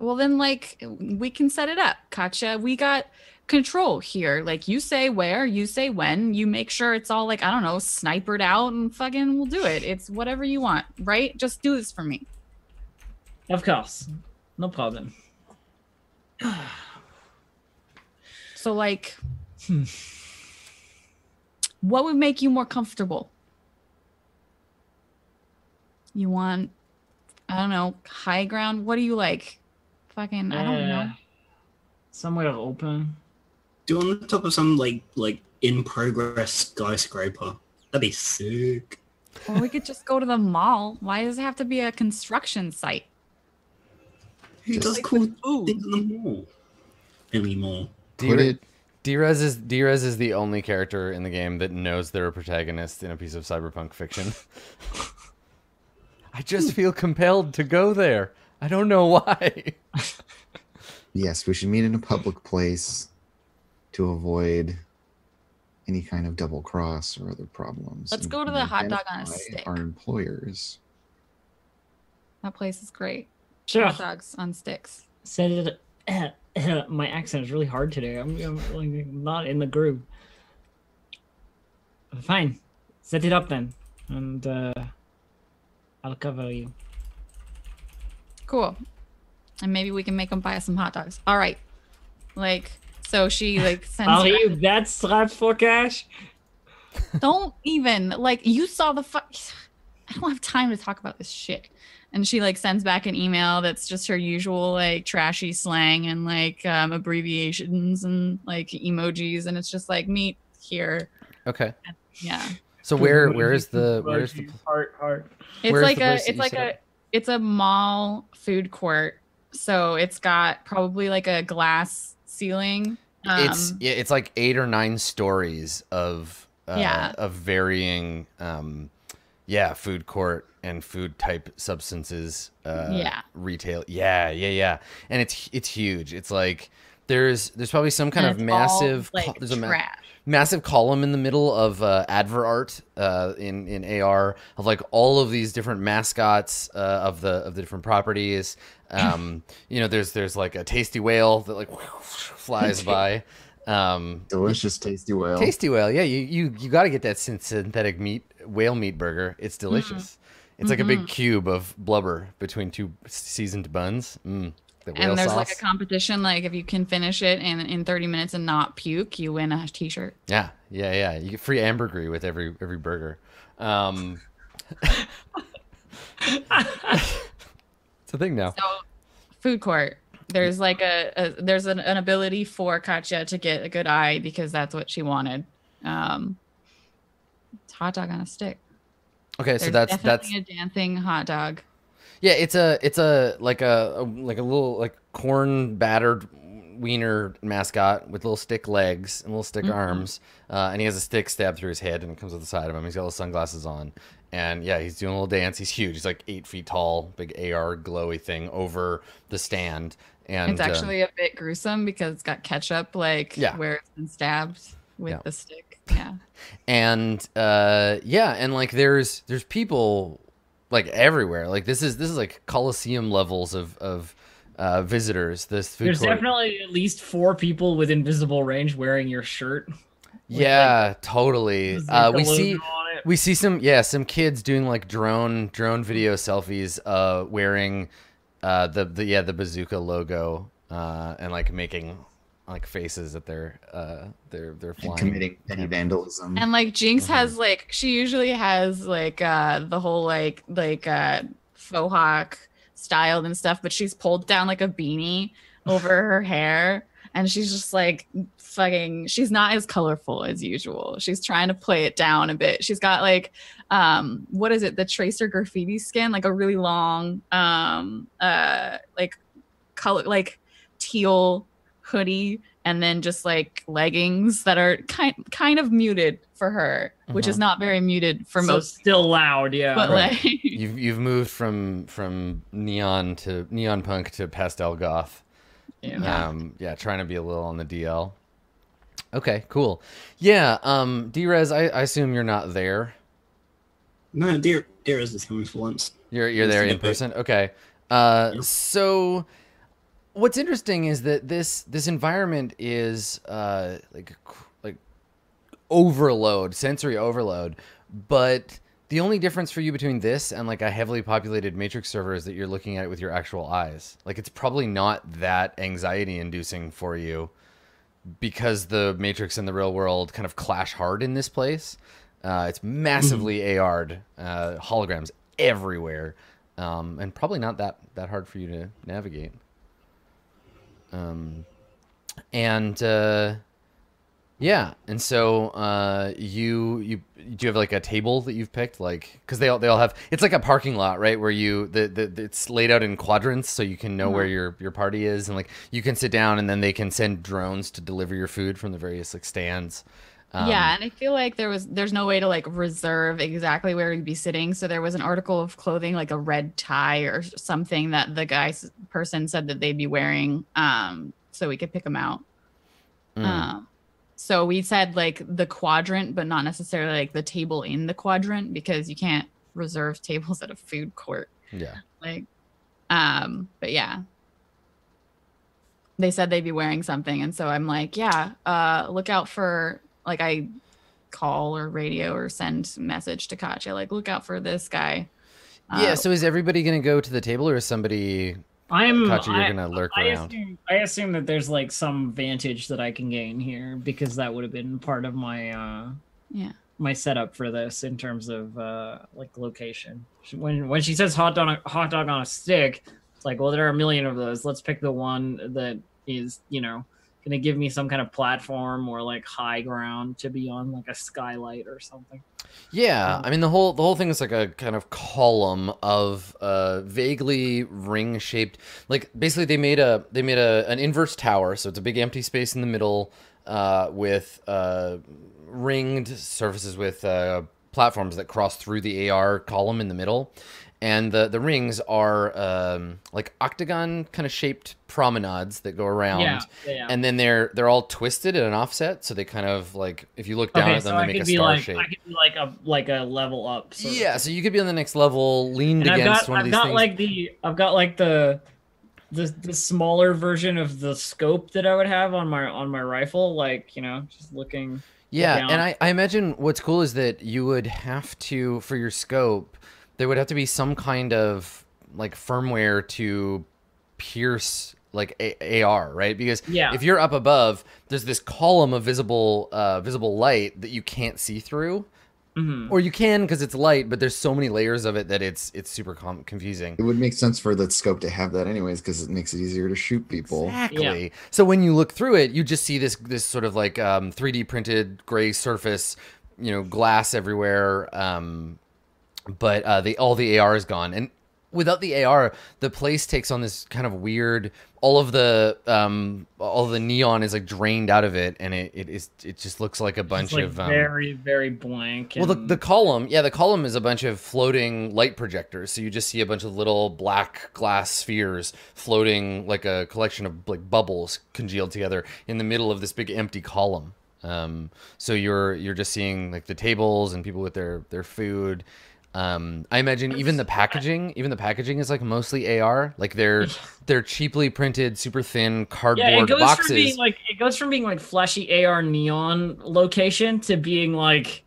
Well, then, like, we can set it up, Katja. We got control here. Like, you say where, you say when, you make sure it's all like, I don't know, snipered out and fucking we'll do it. It's whatever you want, right? Just do this for me. Of course, no problem. (sighs) So, like, Hmm. what would make you more comfortable? You want, I don't know, high ground? What do you like? Fucking, I don't know. Uh, Somewhere open. Do on the top of some like like in progress skyscraper. That'd be sick. Or we could just go to the mall. Why does it have to be a construction site? Who Just does like cool with food. things in the mall anymore? Put it. Drez is Drez is the only character in the game that knows they're a protagonist in a piece of cyberpunk fiction. (laughs) I just hmm. feel compelled to go there. I don't know why. (laughs) Yes, we should meet in a public place to avoid any kind of double cross or other problems. Let's go to the hot dog on a identify stick. Our employers. That place is great. Sure. Hot dogs on sticks. Said it. (clears throat) my accent is really hard today. I'm, I'm like not in the groove. Fine, set it up then, and uh, I'll cover you. Cool. And maybe we can make them buy us some hot dogs. All right. Like, so she like (laughs) sends. Are you that strapped for cash? Don't even like you saw the. Fu- (sighs) I don't have time to talk about this shit. And she like sends back an email that's just her usual like trashy slang and like um, abbreviations and like emojis, and it's just like meet here. Okay. Yeah. So where where is the where is the heart heart? It's Where's like a it's like a up? it's a mall food court. So it's got probably like a glass ceiling. Um, it's yeah, it's like eight or nine stories of uh, Yeah. of varying um yeah food court and food type substances uh Yeah. retail yeah yeah yeah and it's it's huge it's like there's there's probably some kind and of it's all, massive like there's a ma- massive column in the middle of uh, adver art uh, in in AR of like all of these different mascots uh, of the of the different properties. Um, you know, there's there's like a tasty whale that like (laughs) flies (laughs) by. Um, Delicious, tasty whale. tasty whale, yeah. You you you got to get that synthetic meat whale meat burger. It's delicious. It's like a big cube of blubber between two seasoned buns. Mm, the And there's sauce. like a competition. Like if you can finish it in in 30 minutes and not puke, you win a T-shirt. Yeah, yeah, yeah. You get free ambergris with every every burger. Um, (laughs) it's a thing now. So, food court. There's like a, a there's an, an ability for Katya to get a good eye because that's what she wanted. Um, it's hot dog on a stick. Okay, There's so that's that's definitely a dancing hot dog. yeah. It's a it's a like a, a like a little like corn battered wiener mascot with little stick legs and little stick Mhm. arms, uh, and he has a stick stabbed through his head and it comes with the side of him. He's got little sunglasses on, and yeah, he's doing a little dance. He's huge. He's like eight feet tall, big AR glowy thing over the stand. And it's uh, actually a bit gruesome because it's got ketchup like Yeah. where it's been stabbed with Yeah. the stick. Yeah. and uh yeah and like there's there's people like everywhere like this is this is like coliseum levels of of uh visitors this food There's court definitely at least four people with invisible range wearing your shirt. yeah totally With uh we see we see some yeah some kids doing like drone drone video selfies uh wearing uh the, the yeah the bazooka logo uh and like making like faces that they're uh they're they're flying. committing any vandalism. And like Jinx Mhm. has like she usually has like uh the whole like like uh faux hawk styled and stuff, but she's pulled down like a beanie (sighs) over her hair and she's just like fucking she's not as colorful as usual. She's trying to play it down a bit. She's got like um what is it, the tracer graffiti skin, like a really long um uh like color like teal hoodie and then just like leggings that are kind kind of muted for her, which is Mhm. not very muted for So most. still loud, yeah. But Right. like, (laughs) You've you've moved from from neon to neon punk to pastel goth. yeah. Yeah. Um, yeah, trying to be a little on the DL. Okay, cool. Yeah, um, Drez, I, I assume you're not there. No, dear, dear is coming for once. You're you're there in person. Okay. Uh, Yeah. so what's interesting is that this this environment is uh like like overload, sensory overload, but the only difference for you between this and like a heavily populated matrix server is that you're looking at it with your actual eyes. Like it's probably not that anxiety inducing for you because the matrix and the real world kind of clash hard in this place. Uh, it's massively AR'd, uh, holograms everywhere, um, and probably not that that hard for you to navigate. Um, and uh, yeah, and so uh, you you do you have like a table that you've picked, like because they all they all have it's like a parking lot, right? Where you the, the it's laid out in quadrants, so you can know where your your party is, and like you can sit down, and then they can send drones to deliver your food from the various like stands. Um, yeah, and I feel like there was there's no way to like reserve exactly where we'd be sitting. So there was an article of clothing like a red tie or something that the guy person said that they'd be wearing, um, so we could pick them out. mm. Um, so we said like the quadrant, but not necessarily like the table in the quadrant because you can't reserve (laughs) tables at a food court. yeah. Like, um, but yeah. They said they'd be wearing something, and so I'm like, yeah, uh, look out for like I call or radio or send message to Katya, like look out for this guy. Yeah, Uh, so is everybody gonna go to the table, or is somebody I'm. Katya, you're gonna lurk I around? assume, I assume that there's like some vantage that I can gain here because that would have been part of my uh yeah. my setup for this in terms of uh like location. When when she says hot dog on a hot dog on a stick, it's like, well, there are a million of those. Let's pick the one that is, you know, gonna give me some kind of platform or like high ground to be on, like a skylight or something. Yeah, Um, I mean the whole the whole thing is like a kind of column of uh, vaguely ring shaped. Like basically they made a they made a an inverse tower, so it's a big empty space in the middle uh, with uh, ringed surfaces with uh, platforms that cross through the AR column in the middle. And the, the rings are um, like octagon kind of shaped promenades that go around Yeah, yeah. and then they're they're all twisted at an offset, so they kind of like if you look down okay, at them, so they I make a star like shape. I could be like a like a level up. Of Yeah, so you could be on the next level, leaned and against got one of I've these got things. like the I've got like the the the smaller version of the scope that I would have on my on my rifle, like you know, just looking. yeah, down. and I, I imagine what's cool is that you would have to for your scope, there would have to be some kind of like firmware to pierce like a- AR, right? Because Yeah. if you're up above, there's this column of visible uh, visible light that you can't see through. Mhm. Or you can because it's light, but there's so many layers of it that it's it's super com- confusing. It would make sense for the scope to have that anyways, because it makes it easier to shoot people. Exactly. So when you look through it, you just see this this sort of like um, 3D printed gray surface, you know, glass everywhere. Um, but uh, the all the AR is gone, and without the AR, the place takes on this kind of weird. All of the um, all the neon is like drained out of it, and it, it is it just looks like a bunch like of um, very very blank. well, the, the column, yeah, the column is a bunch of floating light projectors. So you just see a bunch of little black glass spheres floating like a collection of like bubbles congealed together in the middle of this big empty column. Um, so you're you're just seeing like the tables and people with their their food. Um, I imagine even the packaging, even the packaging is like mostly AR. Like they're they're cheaply printed, super thin cardboard yeah, it goes boxes. from being like it goes from being like flashy AR neon location to being like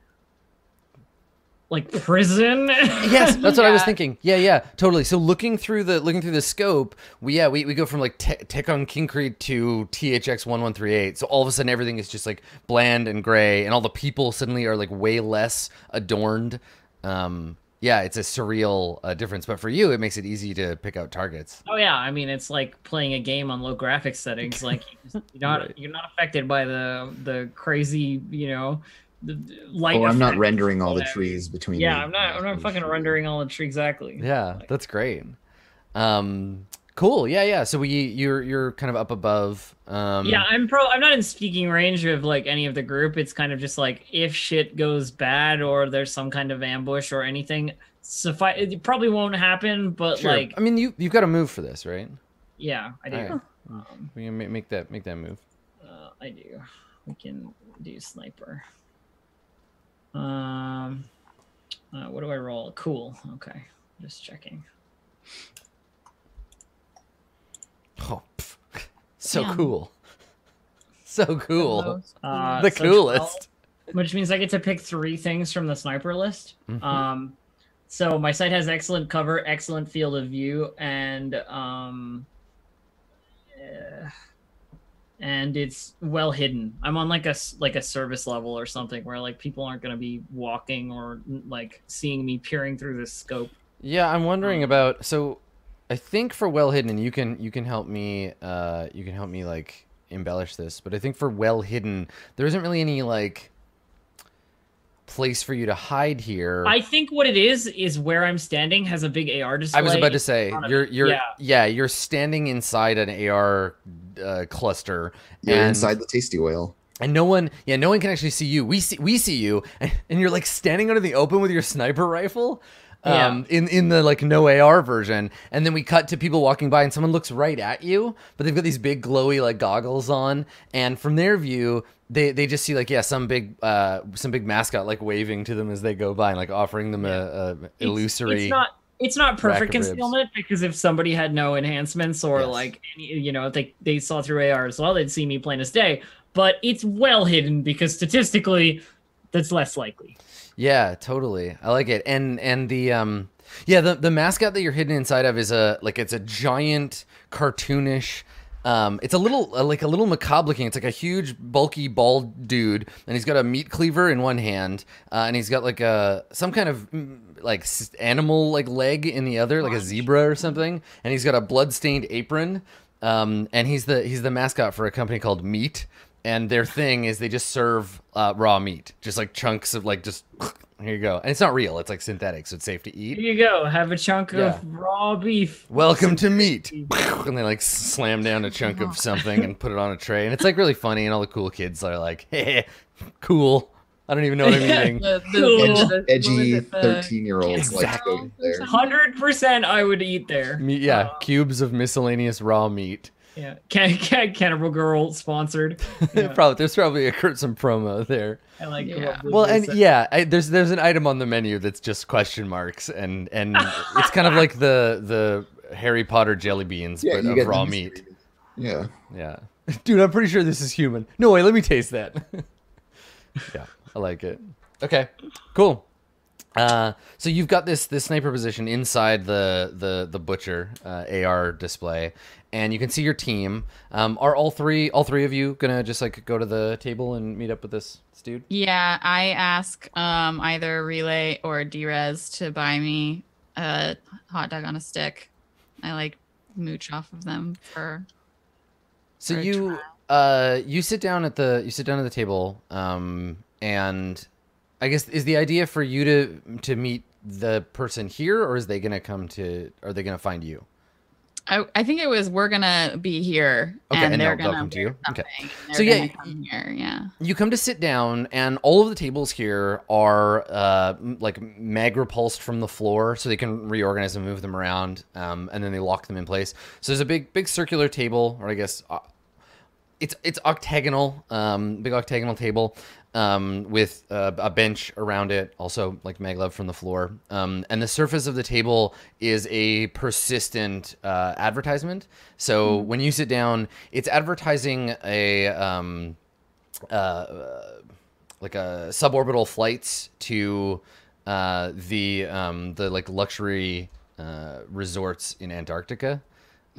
like prison. (laughs) yes that's what i was thinking yeah yeah totally so looking through the looking through the scope we yeah we, we go from like Te- Tekkon Kinkreet to thx 1138 so all of a sudden everything is just like bland and gray and all the people suddenly are like way less adorned um yeah it's a surreal uh, difference but for you it makes it easy to pick out targets Oh yeah, I mean it's like playing a game on low graphics settings. Like you just, you're not (laughs) Right. you're not affected by the the crazy you know the the light. Oh, I'm not rendering all the trees between. Yeah, the- I'm not. I'm not fucking rendering all the trees exactly. yeah that's great um cool yeah yeah so we you're you're kind of up above um Yeah, I'm pro. I'm not in speaking range of like any of the group. It's kind of just like if shit goes bad or there's some kind of ambush or anything. Suffice. It probably won't happen, but sure. like i mean you you've got to move for this right yeah, I do. Right. Um, we can ma- make that make that move Uh, I do. We can do sniper. Um, uh, what do I roll? Cool. Okay, just checking. Oh, (laughs) pff. so Yeah. cool. So cool. Uh, (laughs) the so coolest. 12, which means I get to pick three things from the sniper list. Mhm. Um, so my site has excellent cover, excellent field of view, and um, and it's well hidden. I'm on like a s- like a service level or something where like people aren't gonna be walking or like seeing me peering through the scope. Yeah, I'm wondering about. So, I think for well hidden, you can you can help me. Uh, you can help me like embellish this. But I think for well hidden, there isn't really any like place for you to hide here. I think what it is is where I'm standing has a big AR display. I was about to say you're you're yeah. Yeah. you're standing inside an AR uh, cluster You're and inside the tasty oil. and no one yeah no one can actually see you. We see we see you and, (laughs) and you're like standing under the open with your sniper rifle. Yeah. Um, in in the like no AR version, and then we cut to people walking by, and someone looks right at you, but they've got these big glowy like goggles on, and from their view, they they just see like yeah some big uh some big mascot like waving to them as they go by and like offering them a, a illusory It's, not. It's not perfect concealment because if somebody had no enhancements or Yes. like any, you know if they they saw through AR as well, they'd see me plain as day. But it's well hidden because statistically, that's less likely. Yeah, totally. I like it. And and the um yeah, the the mascot that you're hidden inside of is a like it's a giant cartoonish um it's a little uh, like a little macabre looking. It's like a huge bulky bald dude and he's got a meat cleaver in one hand uh, and he's got like a some kind of mm, like animal like leg in the other, like a zebra or something, and he's got a blood-stained apron. Um and he's the he's the mascot for a company called Meat and their thing is they just serve uh, raw meat, just like chunks of like just (clears throat) here you go, and it's not real; it's like synthetic, so it's safe to eat. Here you go. Have a chunk Yeah. of raw beef. Welcome to meat, (laughs) and they like slam down a chunk of something and put it on a tray, and it's like really funny, and all the cool kids are like, (laughs) "Hey, cool." I don't even know what I'm (laughs) eating. The, the, Cool. Edgy, edgy 13 year olds like Exactly. go there. Hundred percent, I would eat there. Meat, yeah, Uh, cubes of miscellaneous raw meat. Yeah. Can, (laughs) can, Cannibal Girl sponsored. (laughs) Yeah. probably there's probably a some promo there. I like. Yeah. Well, and said. yeah, I, there's there's an item on the menu that's just question marks, and and (laughs) it's kind of like the the Harry Potter jelly beans, Yeah, but of raw these meat. three. Yeah. Yeah, dude, I'm pretty sure this is human. No way, let me taste that. yeah, I like it. Okay, cool. Uh, so you've got this this sniper position inside the the the butcher uh, AR display, and you can see your team. Um, are all three all three of you gonna just like go to the table and meet up with this, this dude? Yeah, I ask um, either Relay or Drez to buy me a hot dog on a stick. I like mooch off of them for. So for you uh you sit down at the you sit down at the table um and I guess is the idea for you to to meet the person here or is they gonna come to are they gonna find you? I, I think it was we're gonna be here Okay, and, and they're gonna come to you? Okay. So yeah, come here. Yeah. You come to sit down and all of the tables here are uh like mag repulsed from the floor so they can reorganize and move them around um and then they lock them in place. So there's a big big circular table or I guess uh, it's it's octagonal, um, big octagonal table, um, with uh, a bench around it, also like maglev from the floor. Um, and the surface of the table is a persistent uh, advertisement. So when you sit down, it's advertising a um, uh, like a suborbital flights to uh, the um, the like luxury uh, resorts in Antarctica.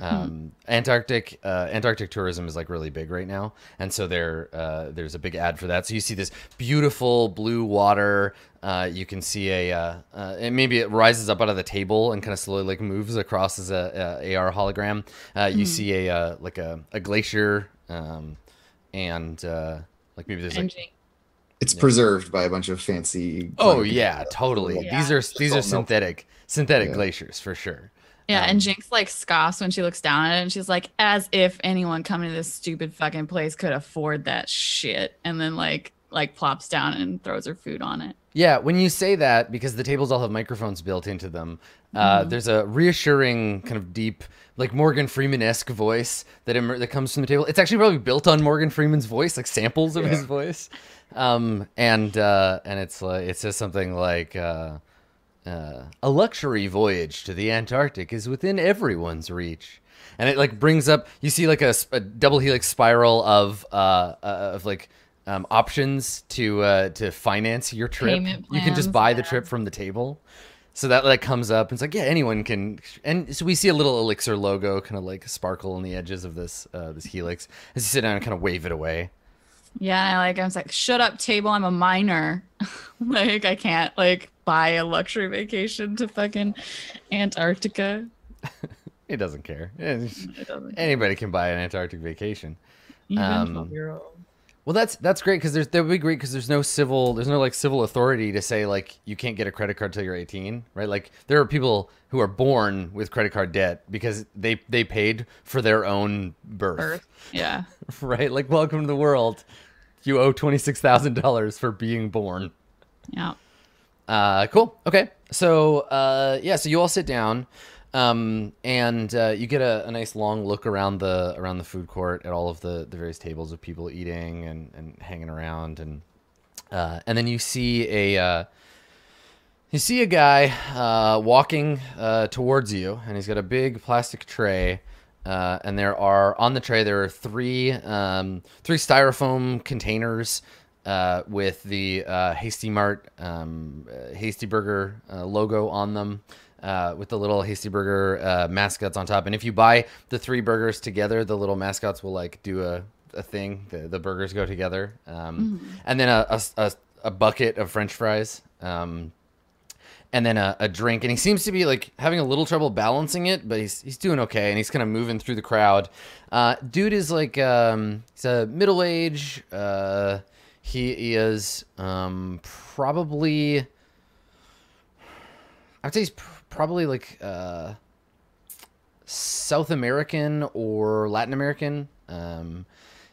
Um, Antarctic uh, Antarctic tourism is like really big right now, and so there uh, there's a big ad for that. So you see this beautiful blue water. Uh, you can see a uh, uh, and maybe it rises up out of the table and kind of slowly like moves across as a, a AR hologram. Uh, you see a uh, like a, a glacier um, and uh, like maybe there's like And Jake- It's preserved by a bunch of fancy. oh yeah totally Yeah. these are these are synthetic synthetic Yeah. glaciers for sure. Yeah, Um, and Jinx like scoffs when she looks down at it, and she's like, "As if anyone coming to this stupid fucking place could afford that shit." And then like like plops down and throws her food on it. Yeah, when you say that, because the tables all have microphones built into them, uh, there's a reassuring, kind of deep, like Morgan Freeman esque voice that emer- that comes from the table. It's actually probably built on Morgan Freeman's voice, like samples of his voice, um, and uh, and it's like it says something like. Uh, uh, a luxury voyage to the Antarctic is within everyone's reach. And it like brings up you see like a, a double helix spiral of uh, uh of like um, options to uh, to finance your trip. Payment you can just plans, buy the trip from the table. So that like comes up and it's like yeah anyone can and so we see a little elixir logo kind of like sparkle on the edges of this uh, this helix as you sit down and kind of wave it away. Yeah, like I was like, "Shut up, table! I'm a minor. (laughs) like I can't like buy a luxury vacation to fucking Antarctica." (laughs) It doesn't care. It doesn't. Anybody can buy an Antarctic vacation. Even um, 12-year-old. Well, that's that's great because there's that would be great because there's no civil there's no like civil authority to say like you can't get a credit card till you're 18, right? Like there are people who are born with credit card debt because they they paid for their own birth, Birth. Yeah. (laughs) right? Like welcome to the world. You owe twenty six thousand dollars for being born. Yeah. Uh, cool. Okay. So, uh, yeah. So you all sit down, um, and uh, you get a, a nice long look around the around the food court at all of the, the various tables of people eating and, and hanging around, and uh, and then you see a uh, you see a guy uh, walking uh, towards you, and he's got a big plastic tray. Uh, and there are on the tray there are three um, three styrofoam containers uh, with the uh, Hasty Mart um, uh, Hasty Burger uh, logo on them, uh, with the little Hasty Burger uh, mascots on top. And if you buy the three burgers together, the little mascots will like do a, a thing. The, the burgers go together. Um, And then a, a, a, a bucket of French fries. Um, and then a, a drink. And he seems to be like having a little trouble balancing it, but he's he's doing okay. And he's kind of moving through the crowd. Uh, dude is like um, he's a middle age. Uh, he is um, probably I would say he's pr- probably like uh, South American or Latin American. Um,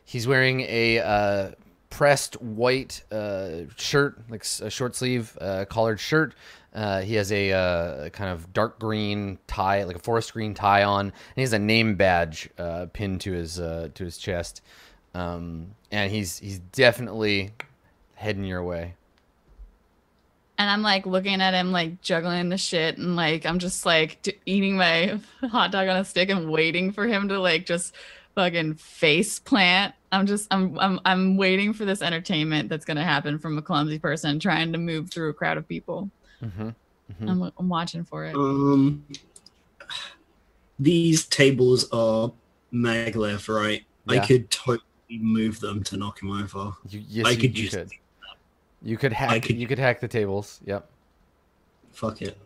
he's wearing a uh, pressed white uh, shirt, like a short sleeve uh, collared shirt. Uh, he has a uh, kind of dark green tie, like a forest green tie on, and he has a name badge uh, pinned to his uh, to his chest. Um, and he's he's definitely heading your way. And I'm like looking at him, like juggling the shit, and like I'm just like d- eating my (laughs) hot dog on a stick and waiting for him to like just fucking face plant. I'm just I'm I'm I'm waiting for this entertainment that's gonna happen from a clumsy person trying to move through a crowd of people. Mm-hmm. I'm I'm watching for it. Um, these tables are maglev, right? I could totally move them to knock him over. You, yes, I you, could you just could. You could hack. could- You could hack the tables. Yep. fuck it.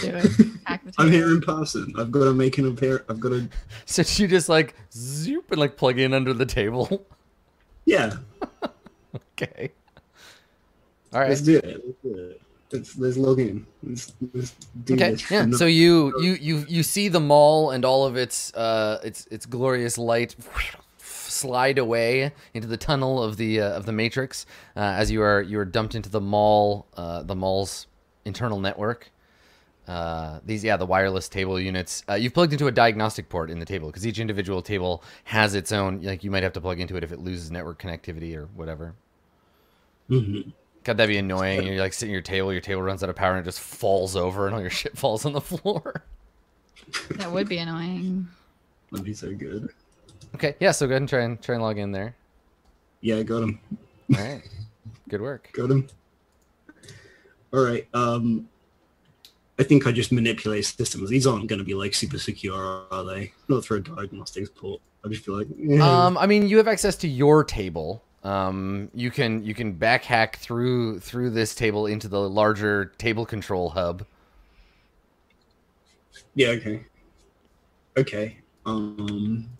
Do it. (laughs) Hack the I'm here in person. I've got to make an appear. I've got to. (laughs) So you just like zoop and like plug in under the table. Yeah, (laughs) okay. All right. let's do it. Let's do it. Let's, let's log in. Let's, let's Okay. this. Yeah. So you you you you see the mall and all of its uh its its glorious light slide away into the tunnel of the uh, of the matrix uh, as you are you are dumped into the mall uh, the mall's internal network. Uh, these yeah the wireless table units uh, you've plugged into a diagnostic port in the table because each individual table has its own like you might have to plug into it if it loses network connectivity or whatever Mhm. God, that'd be annoying. You're like sitting at your table, your table runs out of power and it just falls over and all your (laughs) shit falls on the floor. That would be annoying. That'd be so good. Okay, yeah, so go ahead and try and try and log in there. Yeah, got him. All right. Good work. Got him. all right. Um, I think I just manipulate systems. These aren't going to be like super secure, are they? Not through a diagnostics port. I just feel like, yeah. Um, I mean, you have access to your table. Um, you can you can backhack through through this table into the larger table control hub. yeah, okay, okay. Um,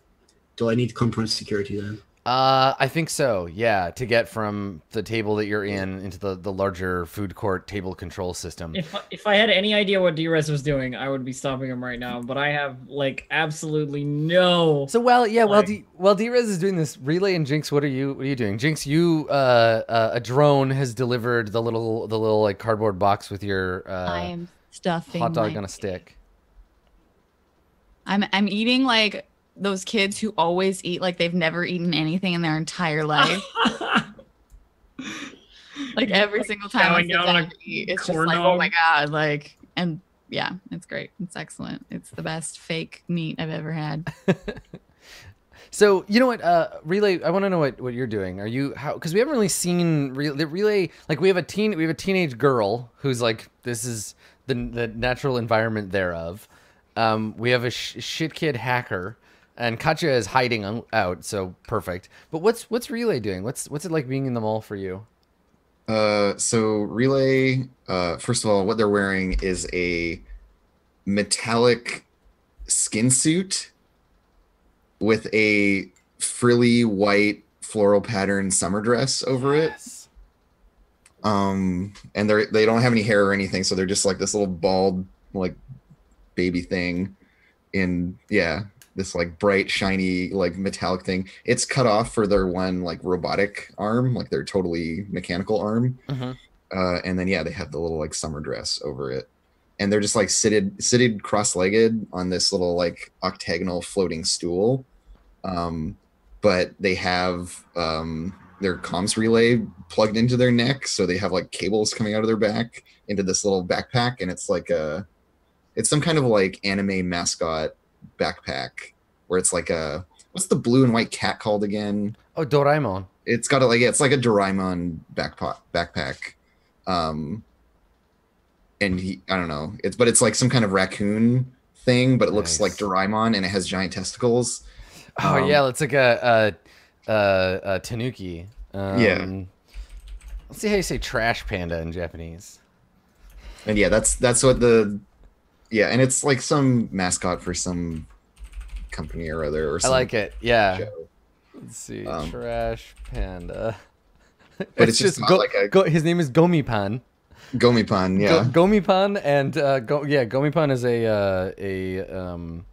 do I need to compromise security then? Uh, I think so. Yeah, to get from the table that you're in into the the larger food court table control system. If if I had any idea what Drez was doing, I would be stopping him right now. But I have like absolutely no. So well, yeah, well, D, well, Drez is doing this relay, and Jinx, what are you, what are you doing? Jinx, you, uh, uh, a drone has delivered the little, the little like cardboard box with your uh, I am stuffing hot dog my- on a stick. I'm I'm eating like those kids who always eat like they've never eaten anything in their entire life. (laughs) like every single time I sit down down to eat, it's just corn like, oh my god, like and yeah, it's great. It's excellent. It's the best fake meat I've ever had. (laughs) So you know what, uh, relay? I want to know what, what you're doing. Are you how? Because we haven't really seen re- the relay. Like we have a teen, we have a teenage girl who's like, this is the the natural environment thereof. Um, we have a sh- shit kid hacker, and Katya is hiding out. So perfect. But what's what's relay doing? What's what's it like being in the mall for you? Uh, so relay. Uh, first of all, what they're wearing is a metallic skin suit with a frilly white floral pattern summer dress over it. Yes. Um, and they're they don't have any hair or anything, so they're just like this little bald like baby thing in yeah this like bright shiny like metallic thing it's cut off for their one like robotic arm like their totally mechanical arm. Mhm. uh, and then yeah they have the little like summer dress over it. And they're just like seated seated cross-legged on this little like octagonal floating stool. Um but they have um their comms relay plugged into their neck so they have like cables coming out of their back into this little backpack and it's like a it's some kind of like anime mascot backpack where it's like a what's the blue and white cat called again Oh, Doraemon. it's got a like it's like a Doraemon backpack backpack. Um and he I don't know. It's but it's like some kind of raccoon thing, but it looks like Nice. Doraemon and it has giant testicles. Oh Um, yeah, it's like a a, a, a tanuki. Um, Yeah. Let's see how you say trash panda in Japanese. And yeah, that's that's what the yeah, and it's like some mascot for some company or other or I like it. Yeah. show. Let's see. Um, trash panda. But it's just not go, like a- go, his name is Gomipan. Gomipan, yeah. Go, Gomipan and uh, go, yeah, Gomipan is a uh, a um,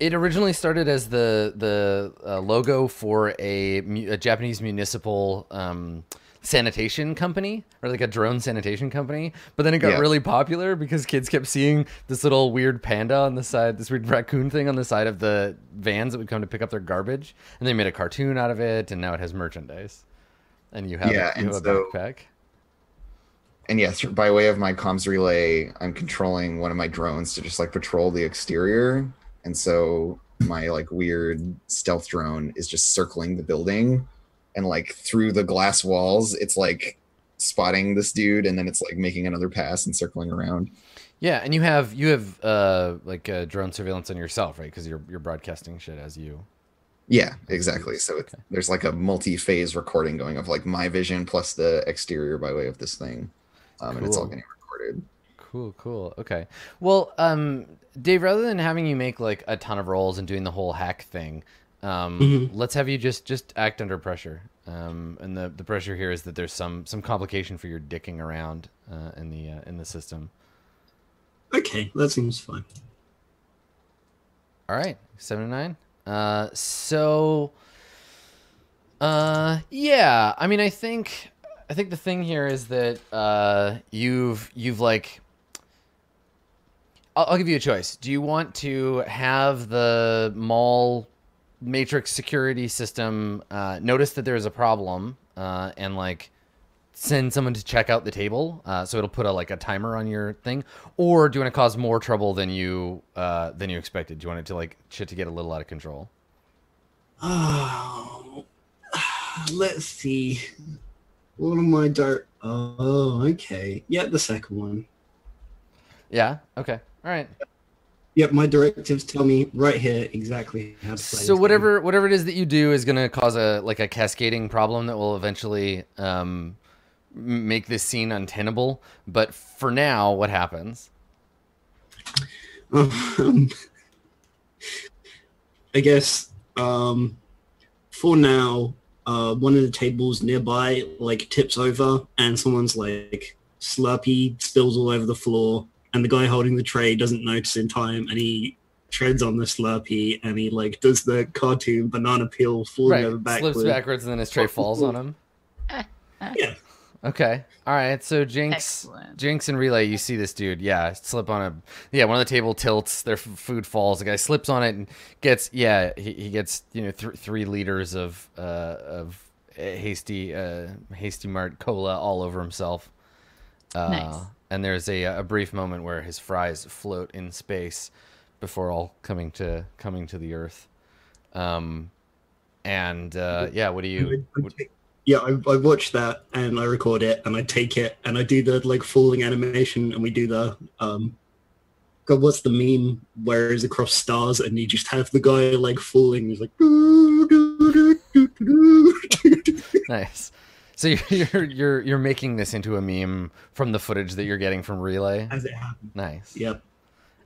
it originally started as the the uh, logo for a, a Japanese municipal um, sanitation company or like a drone sanitation company, but then it got Yeah. really popular because kids kept seeing this little weird panda on the side, this weird raccoon thing on the side of the vans that would come to pick up their garbage, and they made a cartoon out of it, and now it has merchandise, and you have Yeah, a, you and have a backpack. and through, by way of my comms relay, I'm controlling one of my drones to just like patrol the exterior. And so my like weird stealth drone is just circling the building and like through the glass walls, it's like spotting this dude and then it's like making another pass and circling around. Yeah, and you have you have uh like uh, drone surveillance on yourself, right? Because you're you're broadcasting shit as you. Yeah, exactly. So it's, there's like a multi-phase recording going of like my vision plus the exterior by way of this thing. Um, and it's all getting recorded. Cool, cool. Okay. Well, um, Dave, rather than having you make like a ton of rolls and doing the whole hack thing, um, Mhm. let's have you just just act under pressure. Um, and the the pressure here is that there's some some complication for your dicking around uh, in the uh, in the system. Okay, that seems fine. All right, seven nine. Uh, so, uh, yeah. I mean, I think, I think the thing here is that uh, you've you've like. I'll, I'll give you a choice. Do you want to have the mall matrix security system uh, notice that there is a problem uh, and like send someone to check out the table uh, so it'll put a like a timer on your thing or do you want to cause more trouble than you uh, than you expected do you want it to like shit to get a little out of control Oh, (sighs) let's see. What am I dart? Oh, okay. Yeah, the second one. Yeah. Okay. All right. Yep, my directives tell me right here exactly how to play. So whatever whatever it is that you do is going to cause a like a cascading problem that will eventually um, make this scene untenable. But for now, what happens? Um, (laughs) I guess um, for now, uh, one of the tables nearby like tips over, and someone's like Slurpee spills all over the floor, and the guy holding the tray doesn't notice in time, and he treads on the Slurpee, and he like does the cartoon banana peel falling over backwards. Slips backwards and then his tray falls on him. (laughs) Yeah. Okay. All right. So Jinx, Excellent. Jinx and Relay, you see this dude. Yeah, slip on a. Yeah, one of the table tilts. Their f- food falls. The guy slips on it and gets. Yeah, he, he gets you know th- three liters of uh of uh, hasty uh hasty mart cola all over himself. Uh, Nice. And there's a a brief moment where his fries float in space before all coming to coming to the earth. Um, and uh, yeah, what do you? Yeah, I, I watch that and I record it and I take it and I do the like falling animation and we do the um God, what's the meme where he's across stars and you just have the guy like falling, he's like. (laughs) Nice. So you're, (laughs) you're you're you're making this into a meme from the footage that you're getting from Relay. as it happens. Nice. Yep,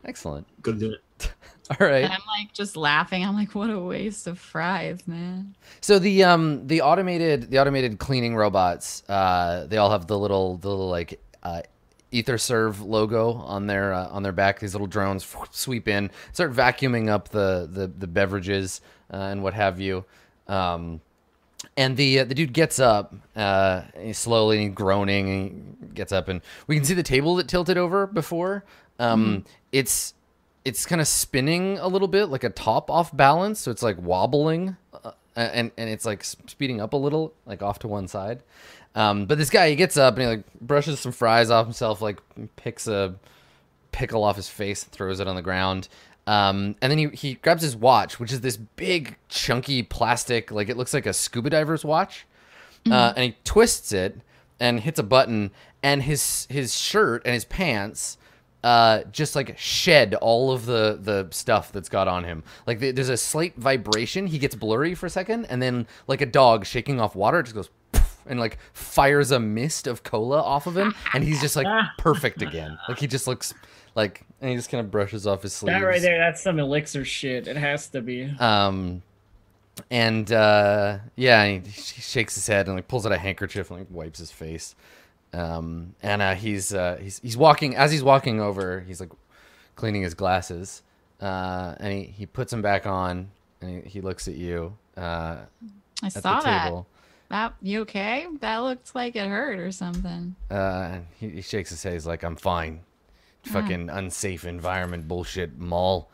Excellent. gotta do it. (laughs) All right. And I'm like just laughing. I'm like, what a waste of fries, man. So the um the automated the automated cleaning robots uh they all have the little the little like uh EtherServe logo on their uh, on their back these little drones (laughs) sweep in start vacuuming up the the, the beverages uh, and what have you um and the uh, the dude gets up uh he's slowly and groaning and he gets up and we can see the table that tilted over before. Um it's it's kind of spinning a little bit like a top off balance. So it's like wobbling uh, and and it's like speeding up a little like off to one side. Um but this guy he gets up and he like brushes some fries off himself like picks a pickle off his face and throws it on the ground um, and then he, he grabs his watch which is this big chunky plastic like it looks like a scuba diver's watch uh, and he twists it and hits a button and his his shirt and his pants uh, just like shed all of the the stuff that's got on him. Like the, there's a slight vibration. He gets blurry for a second, and then like a dog shaking off water, it just goes and like fires a mist of cola off of him, and he's just like (laughs) perfect again. Like he just looks like, and he just kind of brushes off his sleeves. That right there, that's some elixir shit. It has to be. Um, and uh, yeah, he, he shakes his head and like pulls out a handkerchief and like wipes his face. Um, and uh, he's uh, he's he's walking as he's walking over. He's like cleaning his glasses, uh, and he, he puts them back on, and he, he looks at you uh, I at saw the that. table. That you okay? That looked like it hurt or something. Uh, and he, he shakes his head. He's like, "I'm fine." Fucking unsafe environment bullshit mall.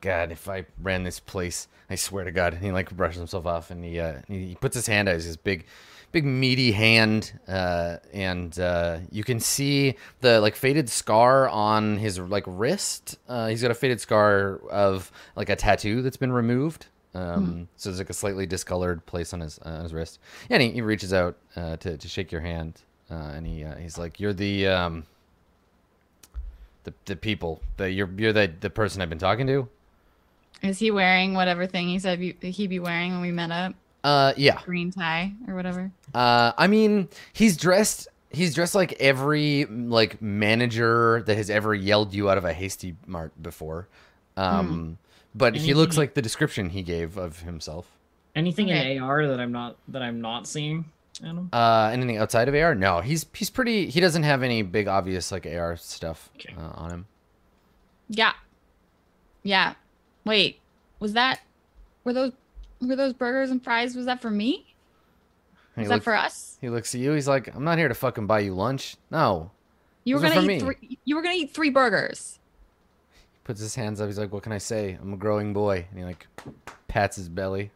God, if I ran this place, I swear to God. And he like brushes himself off, and he uh, he, puts his hand out. His his big, big meaty hand, uh, and uh, you can see the like faded scar on his like wrist. Uh, he's got a faded scar of like a tattoo that's been removed. Um, So there's like a slightly discolored place on his uh, his wrist. Yeah, and he, he reaches out uh, to to shake your hand, uh, and he uh, he's like, "You're the um, the the people. The you're you're the the person I've been talking to." Is he wearing whatever thing he said he'd be wearing when we met up? Uh, yeah. Green tie or whatever. Uh, I mean, he's dressed. He's dressed like every like manager that has ever yelled you out of a hasty mart before. Um, but he looks like the description he gave of himself. Anything Okay. in AR that I'm not that I'm not seeing? Adam? Uh, anything outside of AR? No, he's he's pretty. He doesn't have any big obvious like AR stuff Okay. uh, on him. Yeah. Yeah. Wait, was that were those were those burgers and fries? Was that for me? And Was he, that look- for us? he looks at you. He's like, "I'm not here to fucking buy you lunch." No. You were gonna eat me. three. You were gonna eat three burgers. He puts his hands up. He's like, "What can I say? I'm a growing boy." And he like pats his belly.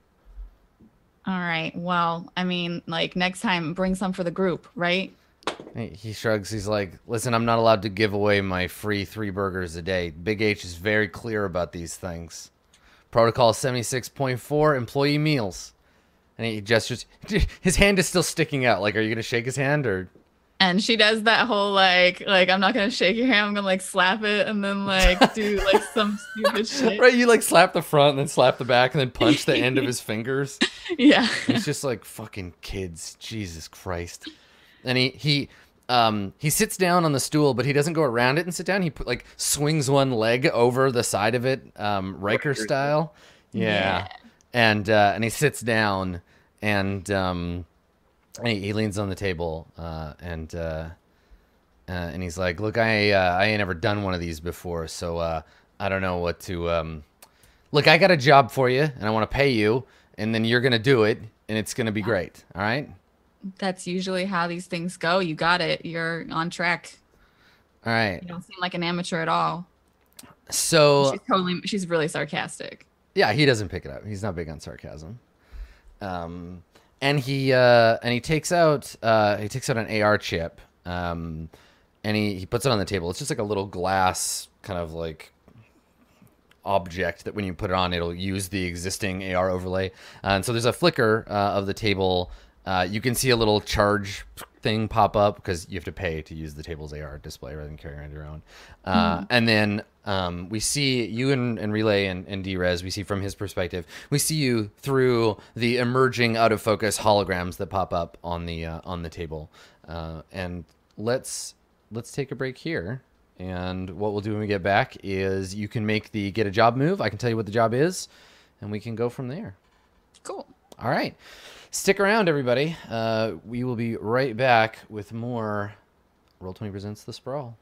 All right. Well, I mean, like next time, bring some for the group, right? He shrugs. He's like, "Listen, I'm not allowed to give away my free three burgers a day. Big H is very clear about these things. Protocol 76.4: employee meals." And he gestures. (laughs) His hand is still sticking out. Like, are you gonna shake his hand or? And she does that whole like like I'm not gonna shake your hand, I'm gonna like slap it and then like (laughs) do like some stupid shit. Right, you like slap the front and then slap the back and then punch the end of his (laughs) fingers. Yeah. It's just like fucking kids. Jesus Christ. And he he um he sits down on the stool, but he doesn't go around it and sit down. He put, like swings one leg over the side of it, um, Riker Riker style. Yeah. And uh, and he sits down and um and he, he leans on the table uh, and uh, uh, and he's like, "Look, I uh, I ain't never done one of these before, so uh, I don't know what to um look. I got a job for you, and I want to pay you, and then you're gonna do it, and it's gonna be great. All right." That's usually how these things go. You got it. You're on track. All right. You don't seem like an amateur at all. So She's totally she's really sarcastic. yeah, he doesn't pick it up. He's not big on sarcasm. Um, and he uh, and he takes out uh, he takes out an AR chip. Um, and he, he puts it on the table. It's just like a little glass kind of like object that when you put it on, it'll use the existing AR overlay. And so there's a flicker uh, of the table. Uh, you can see a little charge thing pop up because you have to pay to use the table's AR display rather than carry around your own. Uh, And then um, we see you and, and Relay and, and Drez, we see from his perspective, we see you through the emerging out of focus holograms that pop up on the uh, on the table. Uh, and let's let's take a break here. And what we'll do when we get back is you can make the get a job move. I can tell you what the job is, and we can go from there. Cool. All right. Stick around, everybody. Uh, we will be right back with more Roll20 Presents The Sprawl.